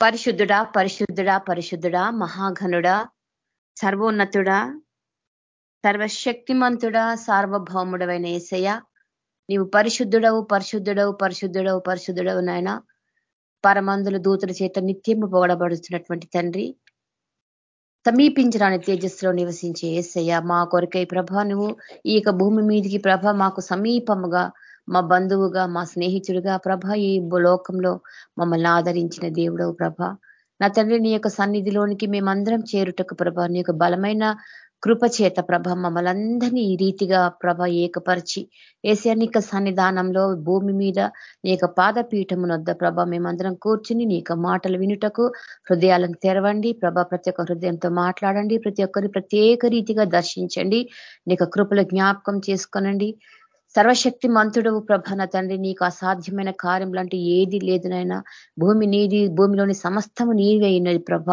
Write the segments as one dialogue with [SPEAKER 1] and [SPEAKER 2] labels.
[SPEAKER 1] పరిశుద్ధుడా పరిశుద్ధుడా పరిశుద్ధుడా మహాఘనుడా సర్వోన్నతుడా సర్వశక్తిమంతుడా సార్వభౌముడవైన ఏసయ్య. నీవు పరిశుద్ధుడవు పరిశుద్ధుడవు పరిశుద్ధుడవు పరిశుద్ధుడవు నాయన. పరమందుల దూతుల చేత నిత్యము పొగడబడుతున్నటువంటి తండ్రి. సమీపించరాని తేజస్సులో నివసించే ఏసయ్య. మా కొరకై ప్రభ నువ్వు ఈ భూమి మీదికి ప్రభ మాకు సమీపముగా మా బంధువుగా మా స్నేహితుడిగా ప్రభ ఈ లోకంలో మమ్మల్ని ఆదరించిన దేవుడవు ప్రభ. నా తండ్రి నీ యొక్క సన్నిధిలోనికి మేమందరం చేరుటకు ప్రభ నీ యొక్క బలమైన కృపచేత ప్రభ మమ్మల్ందరినీ ఈ రీతిగా ప్రభ ఏకపరిచి ఏసియానిక సన్నిధానంలో భూమి మీద నీ యొక్క పాదపీఠమునొద్ద ప్రభ మేమందరం కూర్చుని నీ మాటలు వినుటకు హృదయాలను తెరవండి. ప్రభ ప్రతి ఒక్క హృదయంతో మాట్లాడండి. ప్రతి ఒక్కరిని ప్రత్యేక రీతిగా దర్శించండి. నీ కృపలు జ్ఞాపకం చేసుకోనండి. సర్వశక్తి మంతుడవు ప్రభ నా తండ్రి. నీకు అసాధ్యమైన కార్యం లాంటి ఏది లేదునైనా భూమి నీది భూమిలోని సమస్తము నీవే అయినది ప్రభ.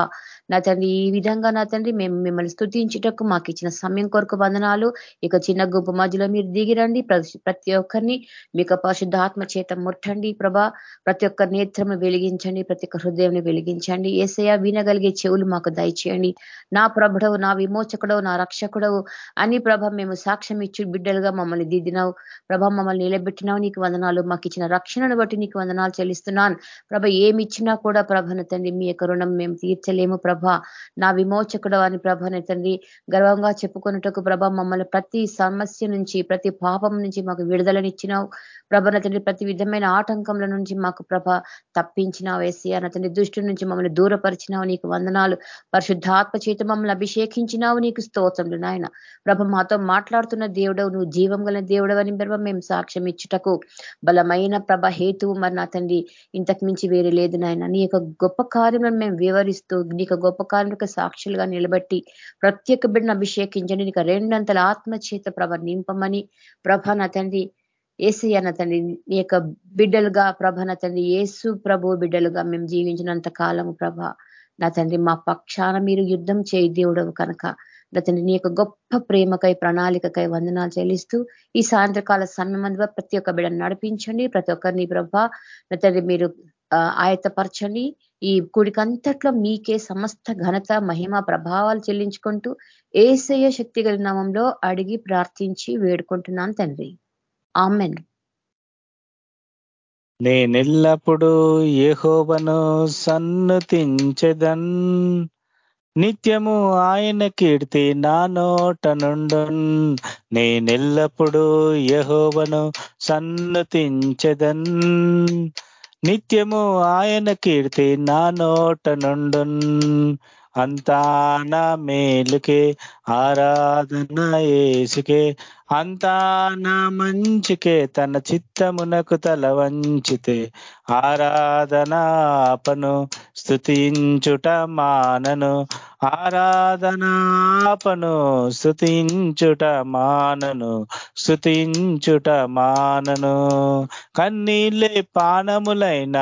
[SPEAKER 1] నా తండ్రి ఈ విధంగా నా తండ్రి మేము మిమ్మల్ని స్థుతించుటకు మాకు ఇచ్చిన సమయం కొరకు వందనాలు. ఇక చిన్న గుంపు మధ్యలో మీరు దిగిరండి. ప్రతి ఒక్కరిని మీకు పరిశుద్ధాత్మ చేత ముట్టండి ప్రభా. ప్రతి ఒక్క నేత్రము వెలిగించండి. ప్రతి ఒక్క హృదయం వెలిగించండి. ఏసయ వినగలిగే చెవులు మాకు దయచేయండి. నా ప్రభుడవు నా విమోచకుడవు నా రక్షకుడవు అని ప్రభ మేము సాక్ష్యం ఇచ్చి బిడ్డలుగా మమ్మల్ని దిద్దినావు. ప్రభ మమ్మల్ని నిలబెట్టినావు. నీకు వందనాలు. మాకు ఇచ్చిన రక్షణను బట్టి నీకు వందనాలు చెల్లిస్తున్నాను. ప్రభ ఏమి ఇచ్చినా కూడా ప్రభను తండ్రి మీ యొక్క రుణం మేము తీర్చలేము ప్రభ. నా విమోచకుడు అని ప్రభ తండ్రి గర్వంగా చెప్పుకున్నట్టుకు ప్రభ మమ్మల్ని ప్రతి సమస్య నుంచి ప్రతి పాపం నుంచి మాకు విడుదలనిచ్చినావు. ప్రభ తండ్రి ప్రతి విధమైన ఆటంకంల నుంచి మాకు ప్రభ తప్పించినావు వేసి అన్న తండ్రి దృష్టి నుంచి మమ్మల్ని దూరపరిచినావు. నీకు వందనాలు. పరిశుద్ధాత్మ చేత మమ్మల్ని అభిషేకించినావు. నీకు స్తోత్రములు నాయన. ప్రభ మాతో మాట్లాడుతున్న దేవుడవు. నువ్వు జీవం గల దేవుడవని ప్రభ మేము సాక్ష్యం ఇచ్చుటకు బలమైన ప్రభ హేతువు మరి నా తండ్రి. ఇంతకు మించి వేరే లేదు నాయన. నీ యొక్క గొప్ప కార్యములను మేము వివరిస్తూ నీ గొప్ప సాక్షులుగా నిలబెట్టి ప్రత్యేక బిడ్డను అభిషేకించండి. నీకు రెండంతల ఆత్మచేత ప్రభ నింపమని ప్రభ నా తండ్రి ఏసీ అన్న తండ్రి నీ యొక్క బిడ్డలుగా ప్రభ నా తండ్రి ఏసు ప్రభు బిడ్డలుగా మేము జీవించినంత కాలము ప్రభ నా తండ్రి మా పక్షాన మీరు యుద్ధం చేయి దేవుడవు కనుక. తండ్రి నీ యొక్క గొప్ప ప్రేమకై ప్రణాళికకై వందనాలు చెల్లిస్తూ ఈ సాయంత్రకాల సమయమందుగా ప్రతి ఒక్క బిడ్డను నడిపించండి. ప్రతి ఒక్కరిని ప్రభ తండ్రి మీరు ఆయతపరచండి ఈ కుడికంతట్లో మీకే సమస్త ఘనత మహిమ ప్రభావాలు చెల్లించుకుంటూ ఏసయ్య శక్తి నామంలో అడిగి ప్రార్థించి వేడుకుంటున్నాను తండ్రి. ఆమెన్.
[SPEAKER 2] నేనెల్లప్పుడూ ఏహోవను సన్నుతించదన్. నిత్యము ఆయన కీర్తి నా నోట నుండున్. నేనెల్లప్పుడూ యహోవను సన్నతించదన్. నిత్యము ఆయన కీర్తి నా నోట నుండున్. అంతా నా మేలుకే ఆరాధన ఏసుకే అంతా నా మంచికే తన చిత్తమునకు తల వంచితే. ఆరాధనాపను స్థుతించుట మానను. ఆరాధనాపను స్థుతించుట మానను. స్థుతించుట మానను. కన్నీళ్ళే పానములైన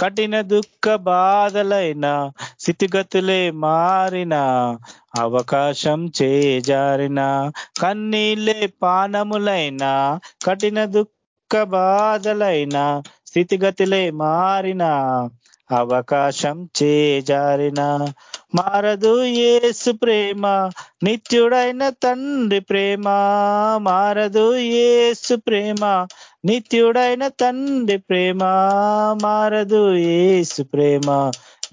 [SPEAKER 2] కఠిన దుఃఖ బాధలైన స్థితిగతులే మారిన అవకాశం చేజారిన కన్నీళ్ళే పానములైన కఠిన దుఃఖ బాధలైన స్థితిగతిలే మారిన అవకాశం చేజారిన. మారదు ఏసు ప్రేమ నిత్యుడైన తండ్రి ప్రేమ. మారదు ఏసు ప్రేమ నిత్యుడైన తండ్రి ప్రేమ. మారదు ఏసు ప్రేమ.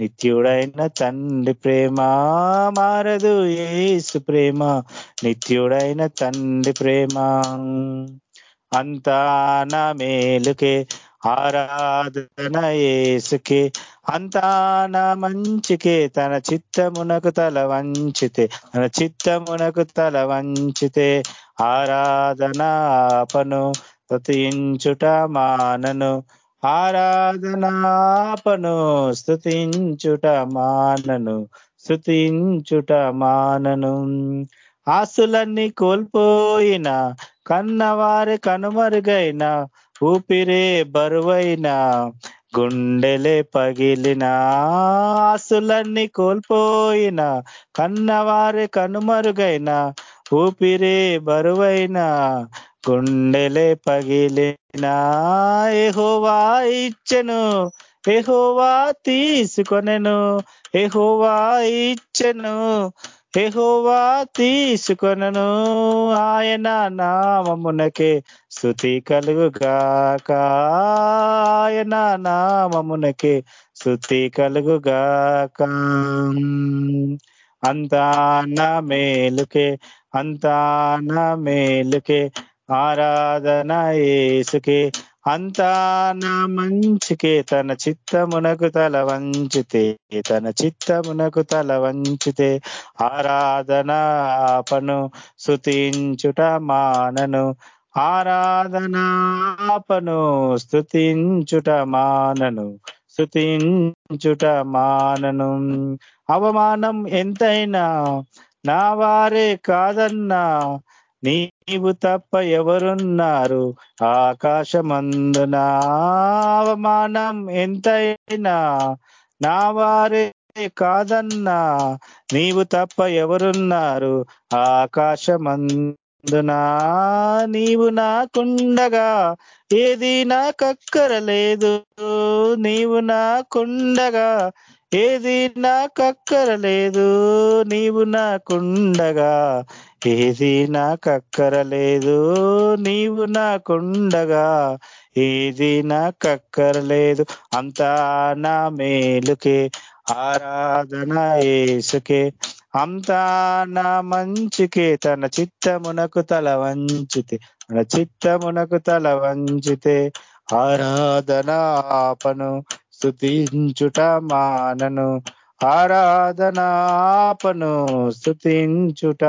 [SPEAKER 2] నిత్యుడైన తండ్రి ప్రేమ మారదు ఏసు ప్రేమ. నిత్యుడైన తండ్రి ప్రేమ. అంతా నా మేలుకే ఆరాధన ఏసుకే అంతా నా మంచికే తన చిత్తమునకు తల వంచితే తన చిత్తమునకు తల వంచితే ఆరాధన ఆపను ప్రతించుట మానను. ఆరాధనాపను స్థుతించుట మానను స్థుతించుట మానను. ఆస్తులన్నీ కోల్పోయిన కన్నవారి కనుమరుగైన ఊపిరే బరువైన గుండెలే పగిలిన ఆస్తులన్నీ కోల్పోయిన కన్నవారి కనుమరుగైన ఊపిరే బరువైన గుండెలే పగిలిన ఏహోవా ఇచ్చను. ఎహోవా తీసుకొనెను. ఎహోవా ఇచ్చెను. ఎహోవా తీసుకొనను. ఆయన నామమునకే స్థుతి కలుగుగాక. ఆయన నామమునకే స్థుతి కలుగుగాక. అంతా నా మేలుకే అంతా నా మేలుకే ఆరాధన ఏసుకే అంతా నా మంచికే. తన చిత్తమునకు తల వంచితే తన చిత్తమునకు తల వంచితే ఆరాధన ఆపను స్థుతించుట మానను. ఆరాధనాపను స్థుతించుట మానను స్థుతించుట మానను. అవమానం ఎంతైనా నా వారే కాదన్నా నీవు తప్ప ఎవరున్నారు? ఆకాశమందున అవమానం ఎంతైనా నా వారే కాదన్నా. నీవు తప్ప ఎవరున్నారు? ఆకాశమందునా నీవు నాకుండగా ఏది నాకక్కరలేదు. నీవు నాకుండగా ఏది నాకక్కరలేదు. నీవు నాకుండగా ఏది నాకక్కరలేదు నీవు నాకుండగా. ఏది నాకక్కరలేదు అంతా నా మేలుకే. ఆరాధన ఏసుకే అంతా నా మంచికే. తన చిత్తమునకు తల వంచితే తన చిత్తమునకు తల వంచితే. ఆరాధన ఆపను స్థుతించుట మానను. ఆరాధనాపను స్థుతించుట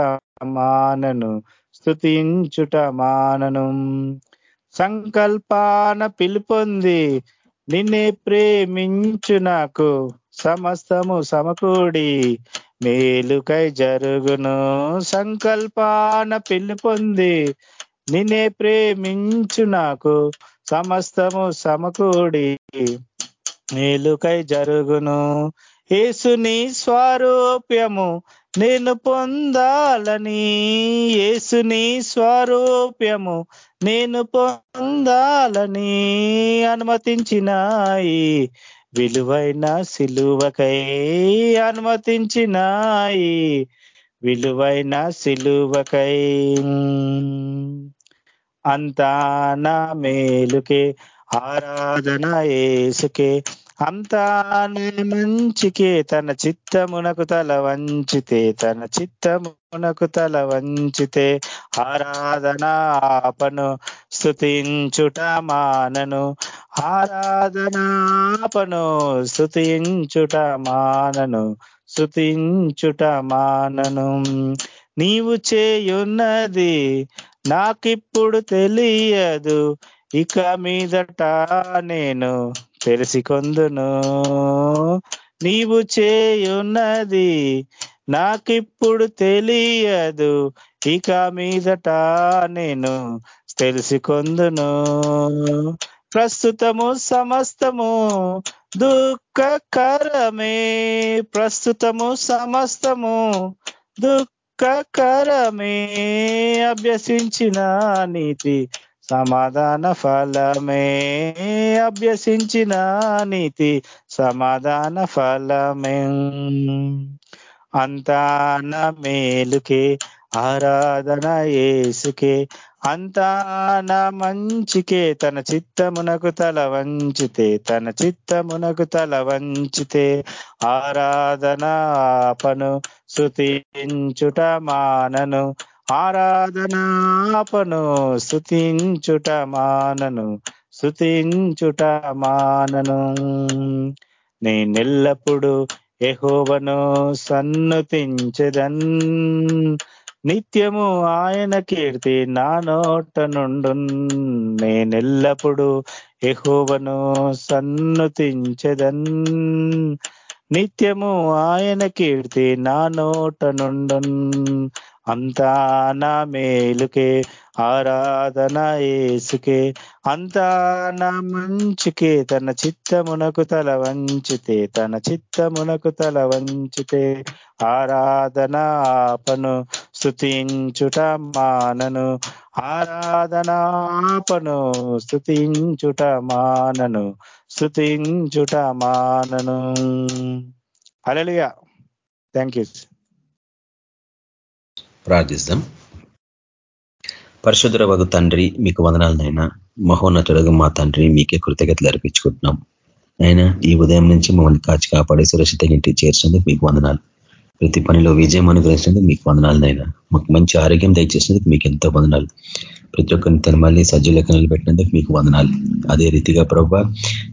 [SPEAKER 2] మానను స్థుతించుట మానను. సంకల్పాన పిలుపొంది నిన్నే ప్రేమించు నాకు సమస్తము సమకూడి మేలుకై జరుగును. సంకల్పాన పిలుపొంది నిన్నే ప్రేమించు నాకు సమస్తము సమకూడి మేలుకై జరుగును. ఏసుని స్వరూప్యము నేను పొందాలని. ఏసుని స్వరూప్యము నేను పొందాలని అనుమతించినాయి. విలువైన సిలువకై అనుమతించినాయి. విలువైన సిలువకై. అంతా నా మేలుకే ఆరాధన ఏసుకే అంతానే మంచికే తన చిత్తమునకు తల వంచితే తన చిత్తమునకు తల వంచితే ఆరాధన ఆపను స్థుతించుట మానను. ఆరాధన ఆపను స్థుతించుట మానను స్థుతించుట మానను. నీవు చేయున్నది నాకిప్పుడు తెలియదు ఇక మీదట నేను తెలిసికొందును. నీవు చేయున్నది నాకిప్పుడు తెలియదు. ఇక మీదట నేను తెలిసికొందును. ప్రస్తుతము సమస్తము దుఃఖకరమే. ప్రస్తుతము సమస్తము దుఃఖకరమే. అభ్యసించిన నీతి సమాధాన ఫలమే అభ్యసించిన నీతి సమాధాన ఫలమే. అంతాన మేలుకే ఆరాధన ఏసుకే. అంతాన మంచికే తన చిత్తమునకు తల వంచితే తన చిత్తమునకు తల వంచితే. ఆరాధన ఆపను శృతించుట మానను ఆరాధనాపను స్థుతించుట మానను స్థుతించుట మానను. నేనెల్లప్పుడు ఎహోవను సన్నుతించదన్. నిత్యము ఆయన కీర్తి నా నోట నుండు నేనెల్లప్పుడు ఎహోవను సన్నుతించదన్. నిత్యము ఆయన కీర్తి నా నోట నుండు అంతా నా మేలుకే ఆరాధన ఏసుకే. అంతా నా మంచుకే తన చిత్తమునకు తల వంచితే తన చిత్తమునకు తల వంచితే ఆరాధన ఆపను స్థుతించుట మానను. ఆరాధనాపను స్థుతించుట మానను స్థుతించుట మానను. అలలియా థ్యాంక్ యూ
[SPEAKER 3] ప్రార్థిస్తాం. పరిశుద్ధ వగు తండ్రి మీకు వందనాలనైనా మహోన్నతుడుగు మా తండ్రి మీకే కృతజ్ఞతలు అర్పించుకుంటున్నాం. అయినా ఈ ఉదయం నుంచి మమ్మల్ని కాచి కాపాడి సురక్షిత ఇంటికి చేర్చినందుకు మీకు వందనాలు. ప్రతి పనిలో విజయం అనుగ్రహించినందుకు మీకు వందనాలనైనా మాకు మంచి ఆరోగ్యం దయచేసినందుకు మీకు ఎంతో వందనాలు. ప్రతి ఒక్కరిని తన మళ్ళీ సజ్జులెక్క నిలబెట్టినందుకు మీకు వందనాలు. అదే రీతిగా ప్రభా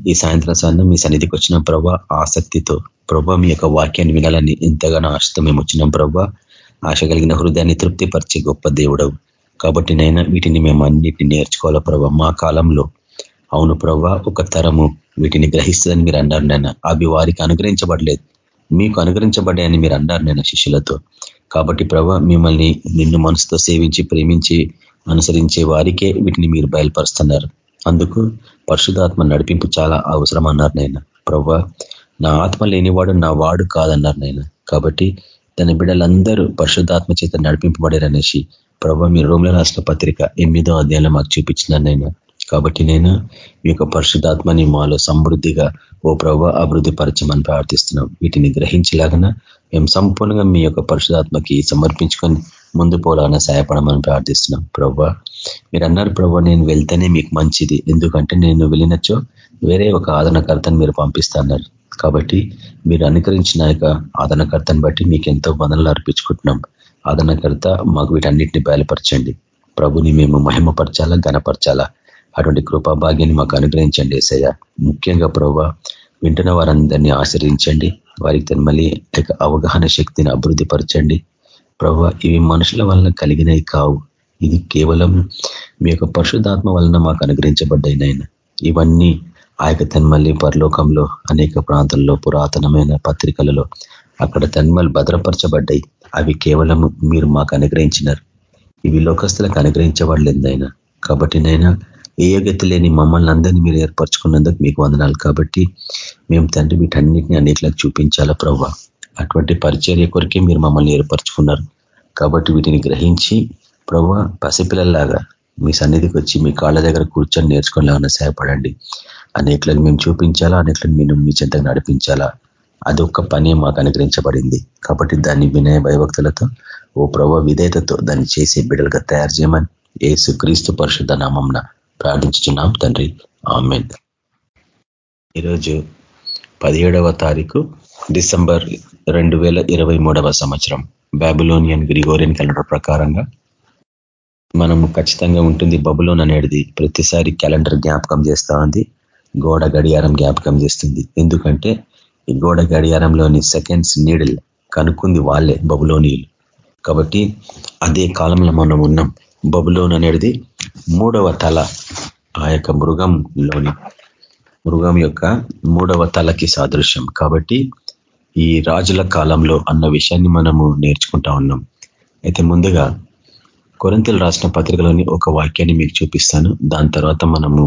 [SPEAKER 3] ఈ సాయంత్రం సాయంత్రం మీ సన్నిధికి వచ్చిన ప్రభా ఆసక్తితో ప్రభా మీ యొక్క వాక్యాన్ని వినాలని ఎంతగానో ఆశతో మేము వచ్చినాం ప్రభా. ఆశ కలిగిన హృదయాన్ని తృప్తిపరిచే గొప్ప దేవుడవు. కాబట్టి నైనా వీటిని మేము అన్నిటిని నేర్చుకోవాలా ప్రభా? మా కాలంలో. అవును ప్రభా ఒక తరము వీటిని గ్రహిస్తుందని మీరు అన్నారు నైనా. అవి వారికి అనుగ్రహించబడలేదు. మీకు అనుగ్రహించబడ్డాయని మీరు అన్నారు నేను శిష్యులతో. కాబట్టి ప్రభా మిమ్మల్ని నిన్ను మనసుతో సేవించి ప్రేమించి అనుసరించే వారికే వీటిని మీరు బయలుపరుస్తున్నారు. అందుకు పరిశుధాత్మ నడిపింపు చాలా అవసరం అన్నారు నేను. ప్రభా నా ఆత్మ లేనివాడు నా వాడు కాదన్నారు నైనా. కాబట్టి తన బిడ్డలందరూ పరిశుద్ధాత్మ చేత నడిపింపబడారనేసి ప్రభా మీ రోమిల రాష్ట్ర పత్రిక ఎనిమిదో అధ్యాయంలో మాకు చూపించినాను నేను కాబట్టి నేను మీ యొక్క పరిశుద్ధాత్మని మాలో సమృద్ధిగా ఓ ప్రభు అభివృద్ధి పరచమని ప్రార్థిస్తున్నాం. వీటిని గ్రహించలాగన మేము సంపూర్ణంగా మీ యొక్క పరిశుధాత్మకి సమర్పించుకొని ముందు పోలాగా సహాయపడమని ప్రార్థిస్తున్నాం. ప్రభా మీరు అన్నారు ప్రభు నేను వెళ్తేనే మీకు మంచిది. ఎందుకంటే నేను వెళ్ళినచ్చో వేరే ఒక ఆదరణకర్తను మీరు పంపిస్తున్నారు కాబట్టి మీరు అనుకరించిన యొక్క ఆదరణకర్తను బట్టి మీకు ఎంతో బంధనలు అర్పించుకుంటున్నాం. ఆదరణకర్త మాకు వీటన్నిటిని బయలుపరచండి. ప్రభుని మేము మహిమపరచాలా ఘనపరచాలా? అటువంటి కృపాభాగ్యాన్ని మాకు అనుగ్రహించండి ఏసయ్య. ముఖ్యంగా ప్రభా వింటున్న వారందరినీ ఆశ్రయించండి వారికి తన మళ్ళీ అవగాహన శక్తిని అభివృద్ధి పరచండి ప్రభు ఇవి మనుషుల వలన కలిగినవి కావు. ఇది కేవలం మీ యొక్క పరిశుద్ధాత్మ వలన మాకు అనుగ్రహించబడ్డాయి నాయన. ఇవన్నీ ఆ యొక్క తన్మల్లి పరలోకంలో అనేక ప్రాంతాల్లో పురాతనమైన పత్రికలలో అక్కడ తన్మలు భద్రపరచబడ్డాయి. అవి కేవలం మీరు మాకు అనుగ్రహించినారు. ఇవి లోకస్తులకు అనుగ్రహించబడలేదైనా. కాబట్టి నైనా ఏ యోగ్యత లేని మమ్మల్ని అందరినీ మీరు ఏర్పరచుకున్నందుకు మీకు వందనాలు. కాబట్టి మేము తండ్రి వీటన్నిటిని అన్నిట్లకు చూపించాలా ప్రవ్వ? అటువంటి పరిచర్య కొరికే మీరు మమ్మల్ని ఏర్పరచుకున్నారు. కాబట్టి వీటిని గ్రహించి ప్రవ్వ పసిపిల్లల్లాగా మీ సన్నిధికి వచ్చి మీ కాళ్ళ దగ్గర కూర్చొని నేర్చుకునేలాగా సహాయపడండి. అనేట్లను మేము చూపించాలా? అనేట్లను మేము మీ చెంతకు నడిపించాలా? అదొక్క పని మాకు అనుగ్రహించబడింది. కాబట్టి దాన్ని వినయ భయభక్తులతో ఓ ప్రభ విధేయతతో దాన్ని చేసి బిడ్డలుగా తయారు చేయమని ఏసు క్రీస్తు పరిశుద్ధ నామంన ప్రార్థించుతున్నాం తండ్రి. ఆమెన్. ఈరోజు పదిహేడవ తారీఖు డిసెంబర్ రెండు సంవత్సరం. బాబులోనియన్ గ్రిగోరియన్ క్యాలెండర్ ప్రకారంగా మనము ఖచ్చితంగా ఉంటుంది బబులోన్ అనేది ప్రతిసారి క్యాలెండర్ జ్ఞాపకం చేస్తా ఉంది. గోడ గడియారం జ్ఞాపకం చేస్తుంది. ఎందుకంటే ఈ గోడ గడియారంలోని సెకండ్స్ నీడిల్ కనుక్కుంది వాళ్ళే బబులోనీలు కాబట్టి అదే కాలంలో మనం ఉన్నాం. బబులోన్ అనేది మూడవ తల ఆ యొక్క మృగంలోని మృగం యొక్క మూడవ తలకి సాదృశ్యం. కాబట్టి ఈ రాజుల కాలంలో అన్న విషయాన్ని మనము నేర్చుకుంటా ఉన్నాం. అయితే ముందుగా కొరంతలు రాసిన పత్రికలోని ఒక వాక్యాన్ని మీకు చూపిస్తాను. దాని తర్వాత మనము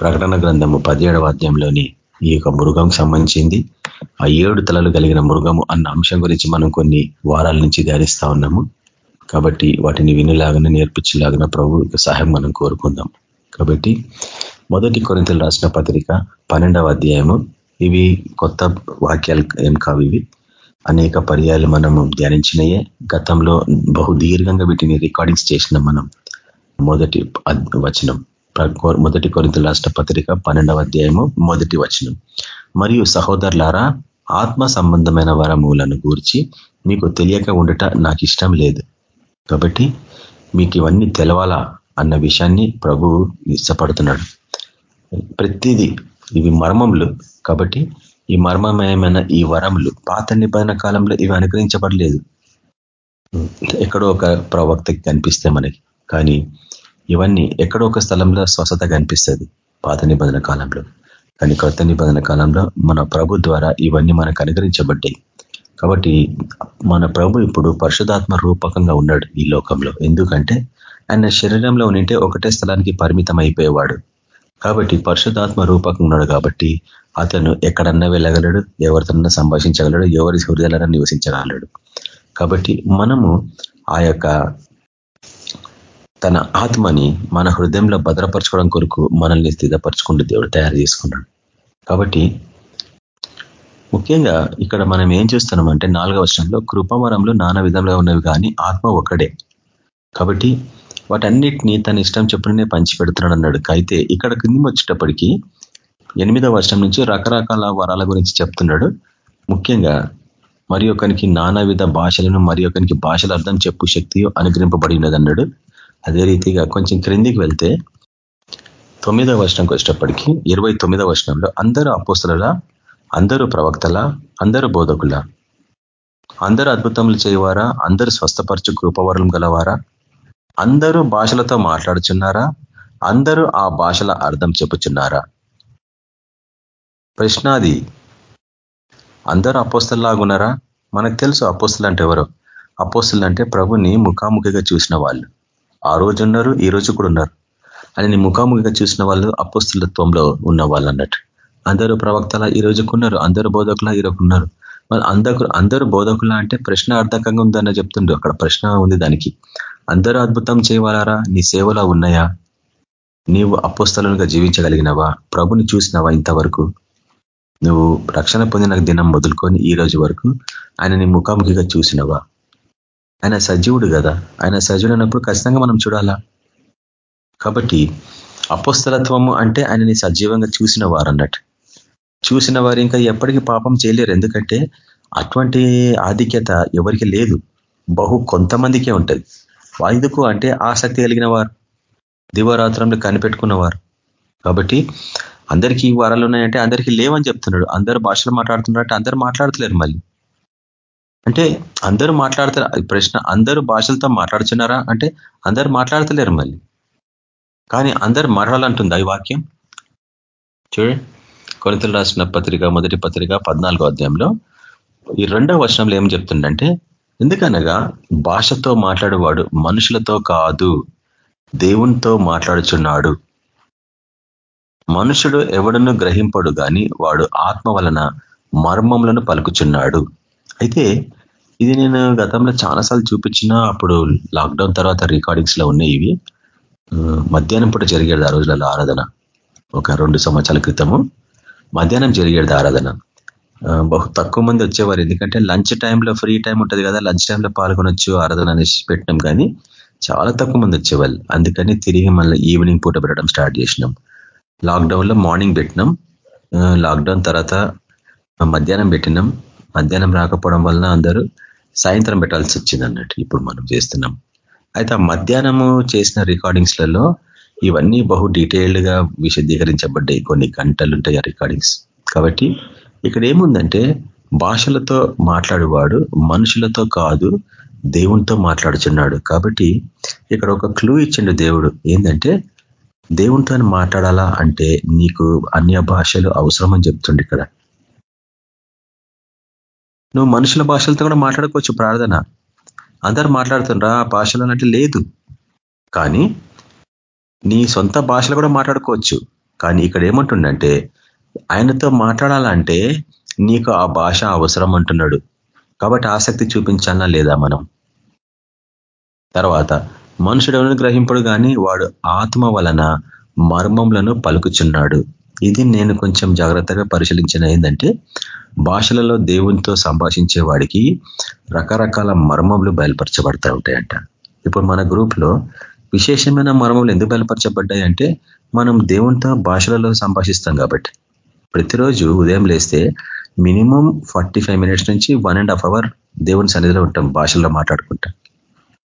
[SPEAKER 3] ప్రకటన గ్రంథము పదిహేడవ అధ్యాయంలోని ఈ యొక్క మృగం సంబంధించింది. ఆ ఏడు తలలు కలిగిన మృగము అన్న అంశం గురించి మనం కొన్ని వారాల నుంచి ధ్యానిస్తా ఉన్నాము. కాబట్టి వాటిని వినిలాగానే నేర్పించలాగిన ప్రభు సహాయం మనం కోరుకుందాం. కాబట్టి మొదటి కొరింతలు రాసిన పత్రిక పన్నెండవ అధ్యాయము. ఇవి కొత్త వాక్యాలు ఏం కావు ఇవి. అనేక పర్యాలు మనము ధ్యానించినయే. గతంలో బహు దీర్ఘంగా వీటిని రికార్డింగ్స్ చేసిన మనం మొదటి వచనం. మొదటి కొరింత రాష్ట్ర పత్రిక పన్నెండవ అధ్యాయము మొదటి వచనం. మరియు సహోదరులారా ఆత్మ సంబంధమైన వరములను గూర్చి మీకు తెలియక ఉండట నాకు ఇష్టం లేదు. కాబట్టి మీకు ఇవన్నీ తెలవాలా అన్న విషయాన్ని ప్రభు ఇష్టపడుతున్నాడు. ప్రతిదీ ఇవి మర్మములు. కాబట్టి ఈ మర్మమయమైన ఈ వరములు పాత నిబంధన కాలంలో ఇవి అనుగ్రహించబడలేదు. ఎక్కడో ఒక ప్రవక్తకి కనిపిస్తే మనకి. కానీ ఇవన్నీ ఎక్కడో ఒక స్థలంలో స్వస్థత కనిపిస్తుంది పాత నిబంధన కాలంలో. కానీ కొత్త నిబంధన కాలంలో మన ప్రభు ద్వారా ఇవన్నీ మనకు అనుగ్రహించబడ్డాయి. కాబట్టి మన ప్రభు ఇప్పుడు పరిశుధాత్మ రూపకంగా ఉన్నాడు ఈ లోకంలో. ఎందుకంటే ఆయన శరీరంలో ఉంటే ఒకటే స్థలానికి పరిమితం అయిపోయేవాడు. కాబట్టి పరిశుధాత్మ రూపకంగా ఉన్నాడు కాబట్టి అతను ఎక్కడన్నా వెళ్ళగలడు ఎవరితోనన్నా సంభాషించగలడు ఎవరి హృదయాలన్నా నివసించగలడు. కాబట్టి మనము ఆ యొక్క తన ఆత్మని మన హృదయంలో భద్రపరచుకోవడం కొరకు మనల్ని స్థితపరచుకుంటూ దేవుడు తయారు చేసుకున్నాడు కాబట్టి ముఖ్యంగా ఇక్కడ మనం ఏం చూస్తున్నామంటే నాలుగవ వర్షంలో కృపవరంలో నానా విధంగా ఉన్నవి కానీ ఆత్మ ఒక్కడే. కాబట్టి వాటన్నిటినీ తన ఇష్టం చెప్పుడునే పంచి పెడుతున్నాడు అన్నాడు. అయితే ఇక్కడ కింది వచ్చేటప్పటికీ ఎనిమిదవ వర్షం నుంచి రకరకాల వరాల గురించి చెప్తున్నాడు. ముఖ్యంగా మరి ఒకరికి నానా విధ భాషలను మరి ఒకరికి భాషల అర్థం చెప్పు శక్తి అనుగ్రహింపబడి ఉన్నదన్నాడు అదే రీతిగా కొంచెం క్రిందికి వెళ్తే తొమ్మిదవ వర్షంకి వచ్చేటప్పటికి ఇరవై తొమ్మిదవ వర్షంలో అందరూ అపోస్తుల అందరూ ప్రవక్తల అందరూ బోధకుల. అందరూ అద్భుతములు చేయవారా? అందరూ స్వస్థపరచు కృపవరం గలవారా? అందరూ భాషలతో మాట్లాడుచున్నారా? అందరూ ఆ భాషల అర్థం చెప్పుచున్నారా? ప్రశ్నాది అందరూ అపోస్తల్లాగున్నారా? మనకు తెలుసు అపోస్తులు అంటే ఎవరు? అపోస్తులు అంటే ప్రభుని ముఖాముఖిగా చూసిన వాళ్ళు. ఆ రోజు ఉన్నారు ఈ రోజు కూడా ఉన్నారు. అని ముఖాముఖిగా చూసిన వాళ్ళు అపస్తులత్వంలో ఉన్న వాళ్ళు అన్నట్టు. అందరూ ప్రవక్తల ఈ రోజుకున్నారు అందరూ బోధకుల ఈ రోజుకున్నారు మరి అందరు అందరూ బోధకుల అంటే ప్రశ్న అర్థకంగా ఉందన్న చెప్తుండ్రు అక్కడ ప్రశ్న ఉంది దానికి. అందరూ అద్భుతం చేయవాలారా? నీ సేవలా ఉన్నాయా? నీవు అపోస్తలుగా జీవించగలిగినవా? ప్రభుని చూసినావా ఇంతవరకు? నువ్వు రక్షణ పొందిన దినం మొదలుకొని ఈ రోజు వరకు ఆయన నీ ముఖాముఖిగా చూసినవా? ఆయన సజీవుడు కదా. ఆయన సజీవుడు అన్నప్పుడు ఖచ్చితంగా మనం చూడాలా? కాబట్టి అపస్థలత్వము అంటే ఆయనని సజీవంగా చూసిన వారు అన్నట్టు చూసిన వారు ఇంకా ఎప్పటికీ పాపం చేయలేరు. ఎందుకంటే అటువంటి ఆధిక్యత ఎవరికి లేదు. బహు కొంతమందికే ఉంటుంది. వాయిదుకు అంటే ఆసక్తి కలిగిన వారు దివరాత్రంలో కనిపెట్టుకున్నవారు కాబట్టి అందరికీ వరాలు ఉన్నాయంటే అందరికీ లేవని చెప్తున్నాడు. అందరు భాషలు మాట్లాడుతున్నట్టు అందరు మాట్లాడతలేరు మళ్ళీ. అంటే అందరూ మాట్లాడతారు? ప్రశ్న అందరూ భాషలతో మాట్లాడుతున్నారా అంటే అందరు మాట్లాడతలేరు మళ్ళీ. కానీ అందరు మాట్లాడాలంటుంది ఈ వాక్యం? చూడండి. కొనితలు రాసిన పత్రిక మొదటి పత్రిక పద్నాలుగో అధ్యాయంలో ఈ రెండవ వర్షంలో ఏం చెప్తుండంటే ఎందుకనగా భాషతో మాట్లాడేవాడు మనుషులతో కాదు దేవునితో మాట్లాడుచున్నాడు. మనుషుడు ఎవడను గ్రహింపడు కానీ వాడు ఆత్మ వలన మర్మములను పలుకుచున్నాడు. అయితే ఇది నేను గతంలో చాలాసార్లు చూపించిన అప్పుడు లాక్డౌన్ తర్వాత రికార్డింగ్స్లో ఉన్నాయి ఇవి. మధ్యాహ్నం పూట జరిగేది ఆ రోజులలో ఆరాధన. ఒక రెండు సంవత్సరాల క్రితము మధ్యాహ్నం జరిగేది ఆరాధన. బహు తక్కువ మంది వచ్చేవారు ఎందుకంటే లంచ్ టైంలో ఫ్రీ టైం ఉంటుంది కదా లంచ్ టైంలో పాల్గొనొచ్చు ఆరాధన అనేసి పెట్టినాం కానీ చాలా తక్కువ మంది వచ్చేవాళ్ళు. అందుకని తిరిగి మళ్ళీ ఈవినింగ్ పూట పెట్టడం స్టార్ట్ చేసినాం. లాక్డౌన్లో మార్నింగ్ పెట్టినాం. లాక్డౌన్ తర్వాత మధ్యాహ్నం పెట్టినాం. మధ్యాహ్నం రాకపోవడం వలన అందరూ సాయంత్రం పెట్టాల్సి వచ్చింది అన్నట్టు ఇప్పుడు మనం చేస్తున్నాం. అయితే ఆ మధ్యాహ్నము చేసిన రికార్డింగ్స్లలో ఇవన్నీ బహు డీటెయిల్డ్గా విశదీకరించబడ్డాయి. కొన్ని గంటలు ఉంటాయి ఆ రికార్డింగ్స్. కాబట్టి ఇక్కడ ఏముందంటే భాషలతో మాట్లాడేవాడు మనుషులతో కాదు దేవునితో మాట్లాడుచున్నాడు. కాబట్టి ఇక్కడ ఒక క్లూ ఇచ్చిండు దేవుడు. ఏంటంటే దేవునితో మాట్లాడాలా అంటే నీకు అన్య భాషలు అవసరమని చెప్తుండే ఇక్కడ. నువ్వు మనుషుల భాషలతో కూడా మాట్లాడుకోవచ్చు ప్రార్థన. అందరు మాట్లాడుతుండ్రా భాషలు అన్నట్టు లేదు. కానీ నీ సొంత భాషలు కూడా మాట్లాడుకోవచ్చు. కానీ ఇక్కడ ఏమంటుండంటే ఆయనతో మాట్లాడాలంటే నీకు ఆ భాష అవసరం అంటున్నాడు. కాబట్టి ఆసక్తి చూపించాలా లేదా మనం? తర్వాత మనుషుడు ఎవరిని గ్రహింపడు కానీ వాడు ఆత్మ వలన మర్మములను పలుకుచున్నాడు. ఇది నేను కొంచెం జాగ్రత్తగా పరిశీలించిన ఏంటంటే భాషలలో దేవునితో సంభాషించే వాడికి రకరకాల మర్మములు బయలుపరచబడతా ఉంటాయంట ఇప్పుడు మన గ్రూప్లో విశేషమైన మర్మములు ఎందుకు బయలుపరచబడ్డాయి అంటే మనం దేవునితో భాషలలో సంభాషిస్తాం కాబట్టి. ప్రతిరోజు ఉదయం లేస్తే మినిమం ఫార్టీ మినిట్స్ నుంచి వన్ అండ్ హాఫ్ అవర్ దేవుని సన్నిధిలో ఉంటాం భాషల్లో మాట్లాడుకుంటాం.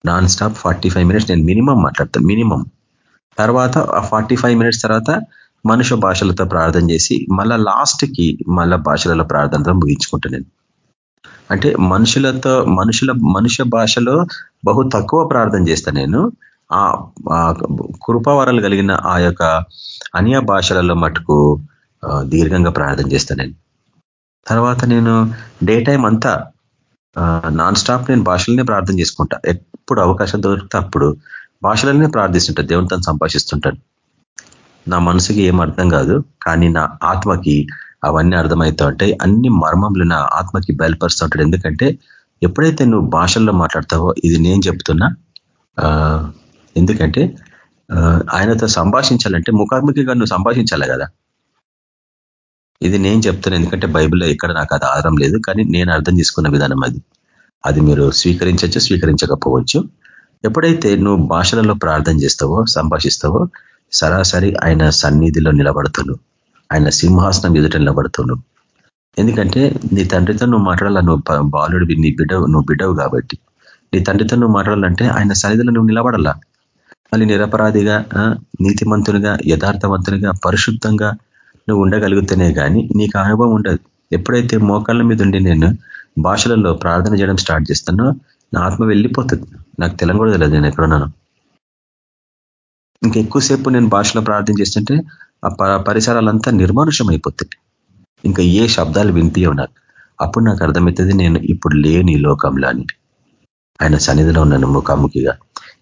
[SPEAKER 3] నాన్ స్టాప్ ఫార్టీ మినిట్స్ నేను మినిమం మాట్లాడతాను మినిమం. తర్వాత ఆ ఫార్టీ మినిట్స్ తర్వాత మనుష భాషలతో ప్రార్థన చేసి మళ్ళా లాస్ట్కి మళ్ళా భాషలలో ప్రార్థనతో ముగించుకుంటా నేను. అంటే మనుషులతో మనుషుల మనుష్య భాషలో బహు తక్కువ ప్రార్థన చేస్తాను నేను. ఆ కృపావరాలు కలిగిన ఆ యొక్క అన్య భాషలలో మటుకు దీర్ఘంగా ప్రార్థన చేస్తాను నేను. తర్వాత నేను డే టైం అంతా నాన్ స్టాప్ నేను భాషలనే ప్రార్థన చేసుకుంటా. ఎప్పుడు అవకాశం దొరికితే అప్పుడు భాషలనే ప్రార్థిస్తుంటా. దేవుని తను సంభాషిస్తుంటాను నా మనసుకి ఏం అర్థం కాదు కానీ నా ఆత్మకి అవన్నీ అర్థమవుతా ఉంటాయి అన్ని మర్మములు నా ఆత్మకి బయలుపరుస్తూ ఉంటాడు ఎందుకంటే ఎప్పుడైతే నువ్వు భాషల్లో మాట్లాడతావో ఇది నేను చెప్తున్నా ఎందుకంటే ఆయనతో సంభాషించాలంటే ముఖాముఖిగా నువ్వు సంభాషించాలి కదా. ఇది నేను చెప్తున్నా ఎందుకంటే బైబిల్లో ఎక్కడ నాకు అది ఆధారం లేదు కానీ నేను అర్థం చేసుకున్న విధానం అది. అది మీరు స్వీకరించవచ్చు స్వీకరించకపోవచ్చు. ఎప్పుడైతే నువ్వు భాషలలో ప్రార్థన చేస్తావో సంభాషిస్తావో సరాసరి ఆయన సన్నిధిలో నిలబడుతున్నావు ఆయన సింహాసనం ఎదుట నిలబడుతున్నావు ఎందుకంటే నీ తండ్రితో నువ్వు మాట్లాడాల నువ్వు బాలుడు నీ బిడ్డ నువ్వు బిడ్డవు కాబట్టి. నీ తండ్రితో నువ్వు మాట్లాడాలంటే ఆయన సన్నిధిలో నువ్వు నిలబడాలా? మళ్ళీ నిరపరాధిగా నీతిమంతునిగా యథార్థవంతునిగా పరిశుద్ధంగా నువ్వు ఉండగలుగుతూనే కానీ నీకు అనుభవం ఉండదు. ఎప్పుడైతే మోకాళ్ళ మీద ఉండి నేను భాషలలో ప్రార్థన చేయడం స్టార్ట్ చేస్తానో నా ఆత్మ వెళ్ళిపోతుంది. నాకు తెలంగాణ తెలియదు నేను ఎక్కడున్నాను ఇంకా ఎక్కువసేపు నేను భాషలో ప్రార్థన చేస్తుంటే ఆ పరిసరాలంతా నిర్మానుషం అయిపోతాయి ఇంకా ఏ శబ్దాలు వినిపించవు నాకు. అప్పుడు నాకు అర్థమవుతుంది నేను ఇప్పుడు లేని లోకంలో అని. ఆయన సన్నిధిలో ఉన్నాను ముఖాముఖిగా.